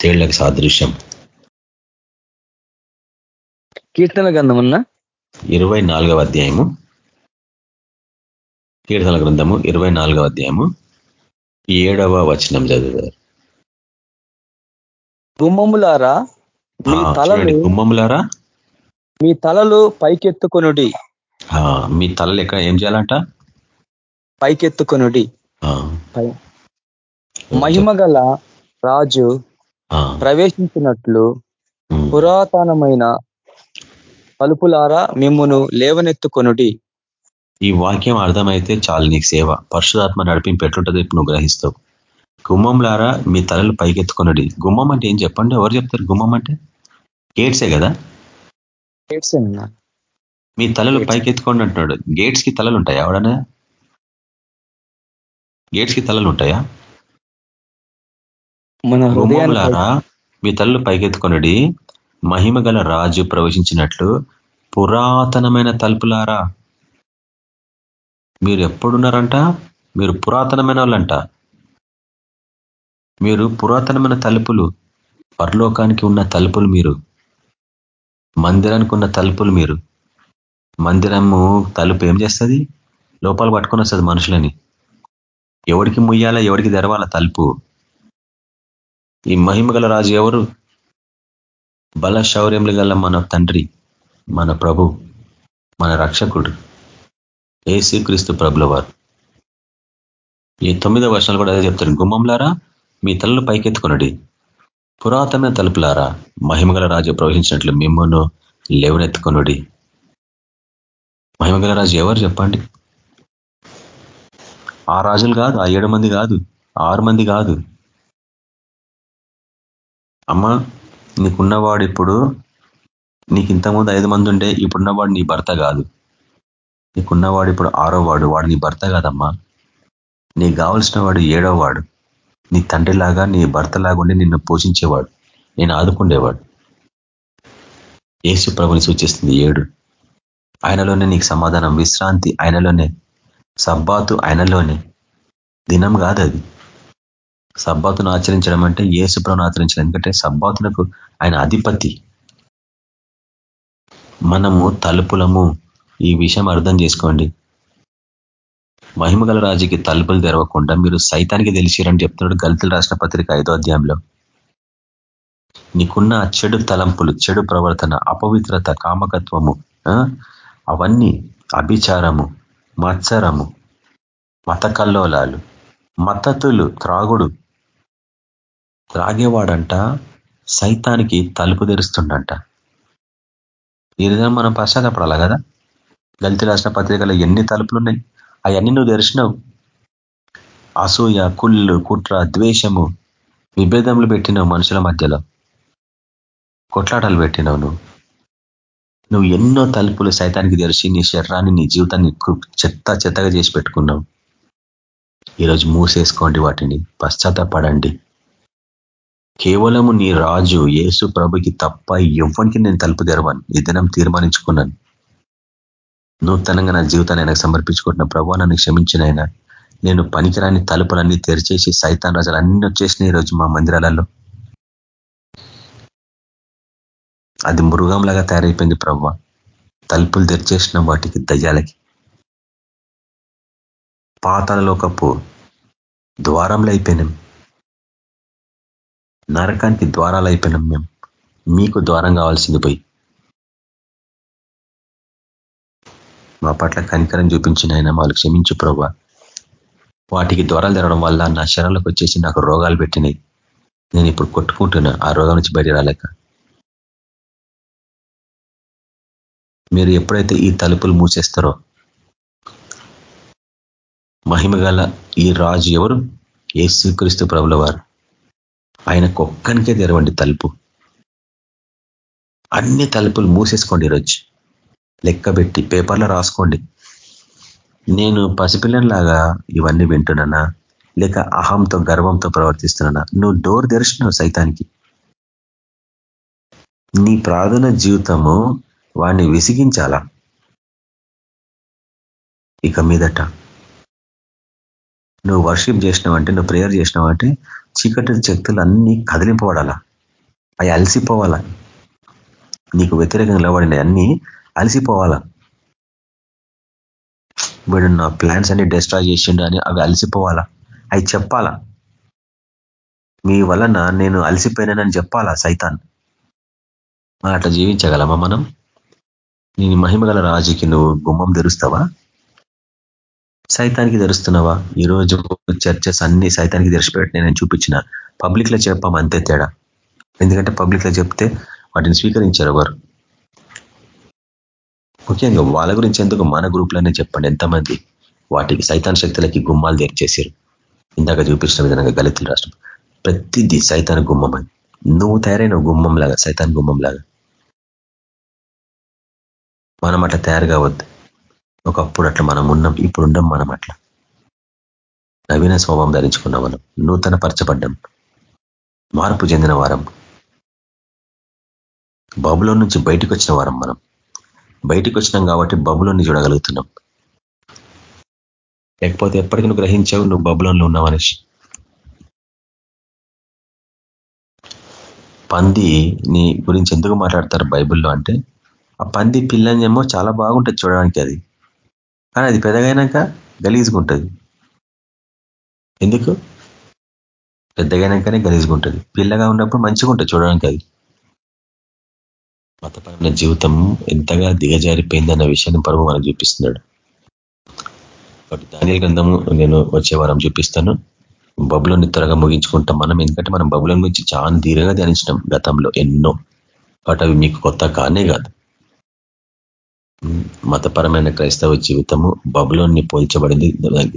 [SPEAKER 3] తేళ్ళకు సాదృశ్యం.
[SPEAKER 4] కీర్తన గ్రంథం ఉన్నా
[SPEAKER 3] ఇరవై నాలుగవ అధ్యాయము. కీర్తన గ్రంథము ఇరవై నాలుగవ అధ్యాయము. ఏడవ వచనం చదువుతారు
[SPEAKER 4] గుమ్మములారా మీ
[SPEAKER 3] చూడండి గుమ్మములారా
[SPEAKER 4] మీ తలలు పైకెత్తుకొనుడి.
[SPEAKER 3] మీ తలలు ఎక్కడ ఏం చేయాలంట?
[SPEAKER 4] పైకెత్తుకొనుడి. మహిమగల రాజు ప్రవేశించినట్లు. పురాతనమైన తలుపులారా మిమ్మును లేవనెత్తుకొనుడి.
[SPEAKER 3] ఈ వాక్యం అర్థమైతే చాలు నీకు సేవ. పరశురాత్మ నడిపింపు ఎట్లుంటుంది నువ్వు గ్రహిస్తావు. గుమ్మంలారా మీ తలలు పైకెత్తుకొనడి గుమ్మం అంటే ఏం చెప్పండి? ఎవరు చెప్తారు గుమ్మం అంటే? గేట్సే కదా. మీ తలలు. పైకెత్తుకోండి అంటున్నాడు. గేట్స్కి తలలు ఉంటాయా ఎవడన్నా? గేట్స్కి తలలు ఉంటాయా?
[SPEAKER 4] మన
[SPEAKER 3] గుమ్మములారా మీ తలలు పైకెత్తుకొనడి మహిమ గల రాజు ప్రవేశించినట్లు పురాతనమైన తలుపులారా మీరు ఎప్పుడున్నారంట? మీరు పురాతనమైన వాళ్ళంట. మీరు పురాతనమైన తలుపులు పరలోకానికి ఉన్న తలుపులు మీరు మందిరానికి ఉన్న తలుపులు మీరు. మందిరము తలుపు ఏం చేస్తుంది? లోపల పట్టుకొని వస్తుంది మనుషులని. ఎవడికి ముయ్యాలా ఎవడికి తెరవాల తలుపు? ఈ మహిమగల రాజు ఎవరు? బల శౌర్యములు గల మన తండ్రి మన ప్రభు మన రక్షకుడు ఏసుక్రీస్తు ప్రభుల వారు ఈ తొమ్మిదో వర్షాలు కూడా అదే చెప్తారు. గుమ్మంలారా? మీ తలలు పైకెత్తుకునడి. పురాతన తలుపులారా మహిమగల రాజు ప్రవహించినట్లు మిమ్మల్ని లేవనెత్తుకొనుడి. మహిమగల రాజు ఎవరు చెప్పండి? ఆ రాజులు కాదు ఆ ఏడు మంది కాదు ఆరు మంది కాదు. అమ్మా నీకున్నవాడు ఇప్పుడు నీకు ఇంతకుముందు ఐదు మంది ఉండే ఇప్పుడున్నవాడు నీ భర్త కాదు. నీకున్నవాడు ఇప్పుడు ఆరో వాడు వాడు నీ భర్త కాదమ్మా. నీకు కావలసిన వాడు ఏడో వాడు. నీ తండ్రిలాగా నీ భర్తలాగా ఉండి నిన్ను పోషించేవాడు నేను ఆదుకుండేవాడు. యేసు ప్రభుని సూచిస్తుంది ఏడు. ఆయనలోనే నీకు సమాధానం విశ్రాంతి ఆయనలోనే. సబ్బాతు ఆయనలోనే. దినం కాదు అది. సబ్బాతును ఆచరించడం అంటే ఏసు ప్రభుని ఆచరించడం. ఎందుకంటే సబ్బాతునకు ఆయన అధిపతి. మనము తలుపులము. ఈ విషయం అర్థం చేసుకోండి. మహిమగల రాజుకి తలుపులు తెరవకుండా మీరు సైతానికి తెలిసిరని చెప్తున్నాడు గలితులు రాష్ట్ర పత్రిక ఐదో అధ్యాయంలో. నీకున్న చెడు తలంపులు చెడు ప్రవర్తన అపవిత్రత కామకత్వము అవన్నీ అభిచారము మత్సరము మత కల్లోలాలు మతతులు త్రాగుడు. త్రాగేవాడంట సైతానికి తలుపు తెరుస్తుండంట. ఈ విధంగా మనం పశ్చాత్తపడాలా కదా? దళిత రాష్ట్ర పత్రికలో ఎన్ని తలుపులు ఉన్నాయి అవన్నీ నువ్వు తెరిచినావు. అసూయ కుళ్ళు కుట్ర ద్వేషము విభేదములు పెట్టినావు మనుషుల మధ్యలో. కొట్లాటలు పెట్టినావు నువ్వు. నువ్వు ఎన్నో తలుపులు సైతానికి తెరిచి నీ శరీరాన్ని నీ జీవితాన్ని చెత్త చెత్తగా చేసి పెట్టుకున్నావు. ఈరోజు మూసేసుకోండి వాటిని పశ్చాత్తపడండి. కేవలము నీ రాజు యేసు ప్రభుకి తప్ప ఎవ్వరికి నేను తలుపు తెరవను. ఈ దినం తీర్మానించుకున్నాను. నూతనంగా నా జీవితాన్ని ఆయనకు సమర్పించుకుంటున్న ప్రభావ నన్ను క్షమించిన ఆయన. నేను పనికిరాని తలుపులన్నీ తెరిచేసి సైతాన్ రాజులు అన్ని వచ్చేసినాయి ఈరోజు మా మందిరాలలో. అది మృగంలాగా తయారైపోయింది ప్రభు. తలుపులు తెరిచేసిన వాటికి దయ్యాలకి. పాతాలలోకపు ద్వారంలో అయిపోయినాం. నరకానికి ద్వారాలు అయిపోయినాం మేము. మీకు ద్వారం కావాల్సింది పోయి. మా పట్ల కనికరం చూపించిన ఆయన వాళ్ళు క్షమించు ప్రభా. వాటికి ద్వారాలు తెరవడం వల్ల నా శరీరంలోకి వచ్చేసి నాకు రోగాలు పెట్టినాయి. నేను ఇప్పుడు కొట్టుకుంటున్నా ఆ రోగం నుంచి బయట రాలేక. మీరు ఎప్పుడైతే ఈ తలుపులు మూసేస్తారో మహిమగల ఈ రాజు ఎవరు? యేసుక్రీస్తు ప్రభుల వారు. ఆయన కుక్కనికే తెరవండి తలుపు. అన్ని తలుపులు మూసేసుకోండి ఈరోజు. లెక్కబెట్టి పేపర్లో రాసుకోండి. నేను పసిపిల్లలాగా ఇవన్నీ వింటున్నానా? లేక అహంతో గర్వంతో ప్రవర్తిస్తున్నానా? నువ్వు డోర్ తెరిచినావు సైతానికి. నీ ప్రార్థన జీవితము వాడిని విసిగించాలా? ఇక మీదట నువ్వు వర్షిప్ చేసినావంటే నువ్వు ప్రేయర్ చేసినావంటే చీకటి శక్తులు అన్నీ కదిలింపబడాలా? అవి అలసిపోవాలా? నీకు వ్యతిరేకంగా నిలబడిన అన్ని అలసిపోవాలా? వీడు నా ప్లాన్స్ అన్ని డిస్ట్రాయ్ చేసిండు అని అవి అలసిపోవాలా? అవి చెప్పాలా? మీ వలన నేను అలసిపోయినానని చెప్పాలా సైతాన్? అట్లా జీవించగలమా మనం? నీ మహిమగల రాజుకి నువ్వు గుమ్మం తెరుస్తావా? సైతానికి తెరుస్తున్నావా? ఈరోజు చర్చస్ అన్ని సైతానికి తెరిచిపెట్టి నేను చూపించిన. పబ్లిక్లో చెప్పాం అంతే తేడా. ఎందుకంటే పబ్లిక్లో చెప్తే వాటిని స్వీకరించారు ఎవరు. ముఖ్యంగా వాళ్ళ గురించి ఎందుకు మన గ్రూప్లోనే చెప్పండి? ఎంతమంది? వాటికి సైతాన్ శక్తులకి గుమ్మాలు తెరిచేశారు. ఇందాక చూపించిన విధంగా గలితుల రాష్ట్రం. ప్రతిదీ సైతాన్ గుమ్మం అని. నువ్వు తయారైన గుమ్మం లాగా సైతాన్ గుమ్మం లాగా మనం అట్లా తయారు కావద్దు. ఒకప్పుడు అట్లా మనం ఉన్నాం ఇప్పుడు ఉండం మనం అట్లా. నవీన స్వభావం ధరించుకున్నాం మనం. నూతన పరచబడ్డం. మార్పు చెందిన వారం. బబులో నుంచి బయటకు వచ్చిన వారం మనం. బయటికి వచ్చినాం కాబట్టి బబులోని చూడగలుగుతున్నాం. లేకపోతే ఎప్పటికీ నువ్వు గ్రహించావు నువ్వు బబులోన్లో ఉన్నావనేసి పంది నీ గురించి ఎందుకు మాట్లాడతారు బైబిల్లో అంటే ఆ పంది పిల్లనేమో చాలా బాగుంటుంది చూడడానికి అది. కానీ అది పెద్దగైనాక గలీజుకుంటుంది ఎందుకు? పెద్దగైనాకనే గలీజుకుంటుంది పిల్లగా ఉన్నప్పుడు మంచిగా ఉంటుంది చూడడానికి అది. మతపరమైన జీవితం ఎంతగా దిగజారిపోయిందన్న విషయాన్ని పరువు మనకు చూపిస్తున్నాడు. కాబట్టి దాని గ్రంథము నేను వచ్చే వారం చూపిస్తాను. బబులోని త్వరగా ముగించుకుంటాం. మనం ఎందుకంటే మనం బబులోని గురించి చాలా ధీరగా ధ్యానించినాం గతంలో ఎన్నో. కాబట్టి అవి మీకు కొత్త కానే కాదు. మతపరమైన క్రైస్తవ జీవితము బబులోని పోల్చబడింది.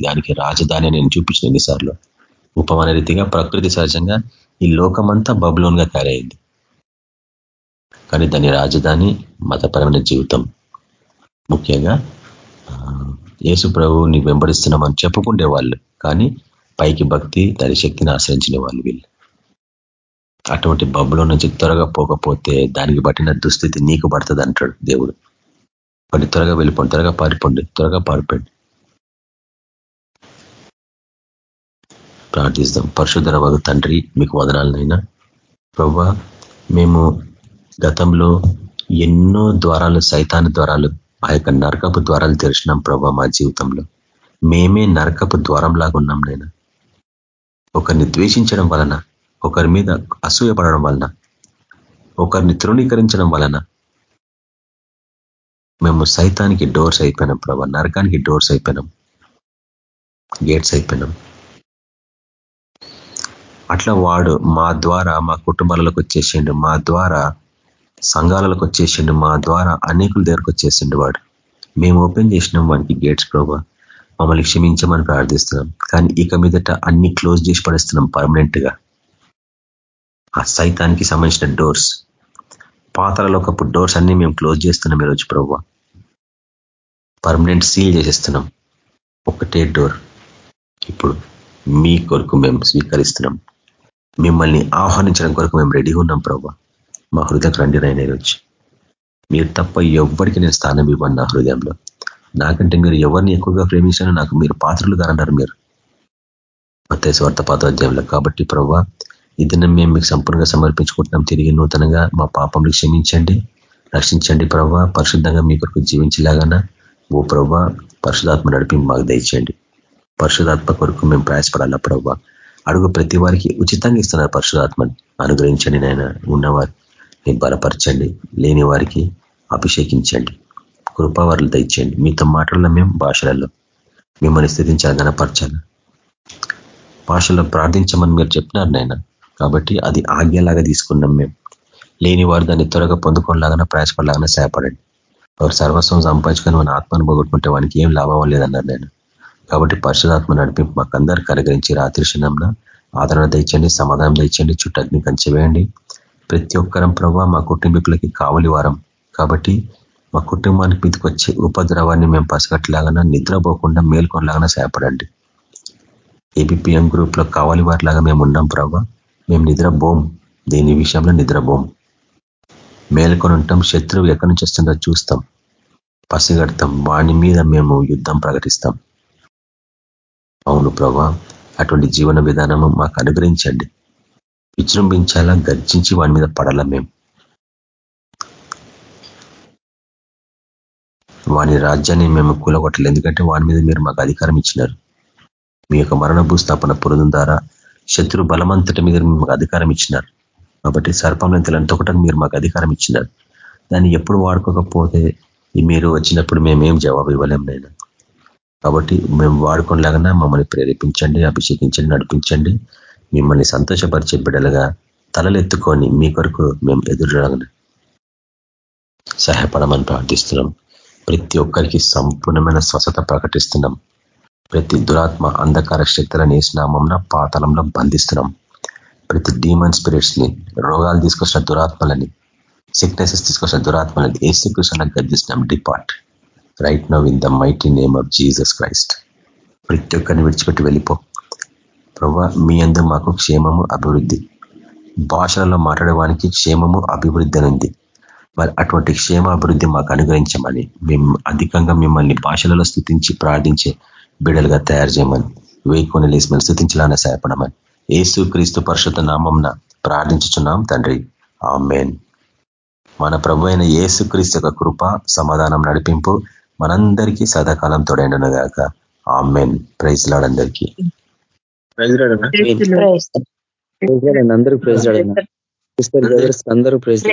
[SPEAKER 3] దానికి రాజధాని నేను చూపించిన ఎన్నిసార్లు. ఉపమాన రీతిగా ప్రకృతి సహజంగా ఈ లోకమంతా బబులోన్గా తయారైంది. కానీ దాని రాజధాని మతపరమైన జీవితం. ముఖ్యంగా యేసు ప్రభువుని వెంబడిస్తున్నామని చెప్పుకుండే వాళ్ళు. కానీ పైకి భక్తి దాని శక్తిని ఆశ్రయించిన వాళ్ళు వీళ్ళు. అటువంటి బబ్బులో నుంచి త్వరగా పోకపోతే దానికి పట్టిన దుస్థితి నీకు పడుతుంది అంటాడు దేవుడు. వాటి త్వరగా వెళ్ళిపోండి త్వరగా పారిపోండి త్వరగా పారిపోండి. ప్రార్థిస్తాం. పరశుధర వగు తండ్రి మీకు వదనాలనైనా. ప్రభా మేము గతంలో ఎన్నో ద్వారాలు సైతాన్ ద్వారాలు ఆ యొక్క నరకపు ద్వారాలు తెరిచినాం ప్రభా మా జీవితంలో. మేమే నరకపు ద్వారం లాగా ఉన్నాం నేను. ఒకరిని ద్వేషించడం వలన ఒకరి మీద అసూయపడడం వలన ఒకరిని తృణీకరించడం వలన మేము సైతానికి డోర్స్ అయిపోయినాం ప్రభా నరకానికి డోర్స్ అయిపోయినాం. గేట్స్ అయిపోయినాం. అట్లా వాడు మా ద్వారా మా కుటుంబాలకు వచ్చేసిండు. మా ద్వారా సంఘాలకు వచ్చేసిండు మా ద్వారా అనేకుల దగ్గరకు వచ్చేసిండు వాడు. మేము ఓపెన్ చేసినాం వానికి గేట్స్ ప్రభా. మమ్మల్ని క్షమించమని ప్రార్థిస్తున్నాం. కానీ ఇక మీదట అన్ని క్లోజ్ చేసి పడేస్తున్నాం పర్మనెంట్గా ఆ సైతానికి సంబంధించిన డోర్స్. పాతలలో ఒకప్పుడు డోర్స్ అన్ని మేము క్లోజ్ చేస్తున్నాం ఈరోజు ప్రభు. పర్మనెంట్ సీల్ చేసేస్తున్నాం. ఒకటే డోర్. ఇప్పుడు మీ కొరకు మేము స్వీకరిస్తున్నాం. మిమ్మల్ని ఆహ్వానించడం కొరకు మేము రెడీగా ఉన్నాం ప్రభా. మా హృదయకు రండి నైనా ఈరోజు మీరు తప్ప ఎవ్వరికి నేను స్థానం ఇవ్వండి నా హృదయంలో. నాకంటే మీరు ఎవరిని ఎక్కువగా ప్రేమించినా నాకు మీరు పాత్రలు అన్నారు మీరు. మత స్వార్థ పాత్రాధ్యాయంలో కాబట్టి ప్రభా ఈ మేము మీకు సంపూర్ణంగా సమర్పించుకుంటున్నాం. తిరిగి నూతనంగా మా పాపంలో క్షమించండి. రక్షించండి ప్రభా పరిశుద్ధంగా మీ కొరకు జీవించలాగాన? ఓ ప్రభా పరిశుధాత్మ నడిపి మాకు దయచేయండి. పరిశుధాత్మ కొరకు మేము ప్రయాసపడాలా ప్రభా అడుగు ప్రతి వారికి ఉచితంగా ఇస్తున్నారు పరిశుధాత్మని అనుగ్రహించండి నాయన ఉన్నవారిని బలపరచండి లేని వారికి అభిషేకించండి కృపావరులు తెచ్చండి మీతో మాటల్లో మేము భాషలలో మిమ్మల్ని స్థితించాలి గనపరచాలి భాషలో ప్రార్థించమని మీరు చెప్పినారు నాయన. కాబట్టి అది ఆజ్ఞలాగా తీసుకున్నాం మేము లేని వారు దాన్ని త్వరగా పొందుకోలాగానే ప్రయాసపడలాగానే సహాయపడండి. వారు సర్వస్వం సంపాదించుకొని మన ఆత్మను పోగొట్టుకుంటే వానికి ఏం లాభం లేదన్నారు నేను కాబట్టి పరిశుధాత్మ నడిపి మాకందరికి అనుగ్రహించి రాత్రి క్షణంన ఆదరణ తెచ్చండి సమాధానం తెచ్చండి చుట్టూ అగ్ని కంచివేయండి ప్రతి ఒక్కరం ప్రభావ మా కుటుంబీకులకి కావలి వారం. కాబట్టి మా కుటుంబానికి మీదకి వచ్చే ఉపద్రవాన్ని మేము పసగట్లాగా నిద్రపోకుండా మేల్కొనలాగా సహాయపడండి. ఏబిపిఎం గ్రూప్లో కావాలి వారిలాగా మేము ఉన్నాం ప్రభావ మేము నిద్రపోం. దీని విషయంలో నిద్రపోం? మేల్కొని ఉంటాం. శత్రువు ఎక్కడి నుంచి వస్తుందో చూస్తాం. పసిగడతాం. వాని మీద మేము యుద్ధం ప్రకటిస్తాం. అవును ప్రభా. అటువంటి జీవన విధానము మాకు అనుగ్రహించండి. విజృంభించాలా గర్జించి వాని మీద పడాలా మేము. వాని రాజ్యాన్ని మేము కూలగొట్టలేదు. ఎందుకంటే వాని మీద మీరు మాకు అధికారం ఇచ్చినారు. మీ యొక్క మరణ భూస్థాపన పురుదం ద్వారా శత్రు బలమంతటి మీద మాకు అధికారం ఇచ్చినారు. కాబట్టి సర్పంలంతలంతా ఒకటి మీరు మాకు అధికారం ఇచ్చినారు. దాన్ని ఎప్పుడు వాడుకోకపోతే మీరు వచ్చినప్పుడు మేమేం జవాబు ఇవ్వలేం నేను కాబట్టి మేము వాడుకోలేగానే మమ్మల్ని ప్రేరేపించండి అభిషేకించండి నడిపించండి. మిమ్మల్ని సంతోషపరిచే బిడ్డలుగా తలలెత్తుకొని మీ కొరకు మేము ఎదురురాగన సహాయపడమని ప్రార్థిస్తున్నాం. ప్రతి ఒక్కరికి సంపూర్ణమైన స్వస్థత ప్రకటిస్తున్నాం. ప్రతి దురాత్మ అంధకార శక్తులను వేసినామంన పాతలంలో బంధిస్తున్నాం. ప్రతి డీమన్ స్పిరిట్స్ని రోగాలు తీసుకొచ్చిన దురాత్మలని సిక్నెసెస్ తీసుకొచ్చిన దురాత్మలని ఏసుకృష్ణకు గర్దిస్తున్నాం depart right now in the mighty name of Jesus Christ ప్రతి ఒక్కరిని విడిచిపెట్టి వెళ్ళిపో. ప్రభా మీ అందు మాకు క్షేమము అభివృద్ధి. భాషలలో మాట్లాడేవానికి క్షేమము అభివృద్ధి ఉంది మరి అటువంటి క్షేమ అభివృద్ధి మాకు అనుగ్రహించమని మేము అధికంగా మిమ్మల్ని భాషలలో స్థుతించి ప్రార్థించే బిడలుగా తయారు చేయమని వేకుని లేసి మేము స్థుతించాలని సహాయపడమని ఏసు క్రీస్తు పరిషత్ నామంన ప్రార్థించుచున్నాం తండ్రి. ఆ మన ప్రభు అయిన ఏసు క్రీస్తు యొక్క కృప సమాధానం నడిపింపు మనందరికీ సదాకాలం తోడైండునగాక ఆ మెయిన్ ప్రైజ్ లాడందరికీ
[SPEAKER 4] అందరూ ప్రైజ్ అందరూ ప్రైజ్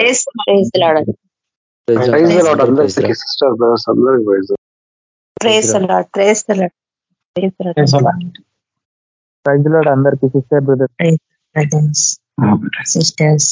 [SPEAKER 4] ప్రైజ్ లాడ్ అందరికి సిస్టర్ బ్రదర్
[SPEAKER 5] సిస్టర్స్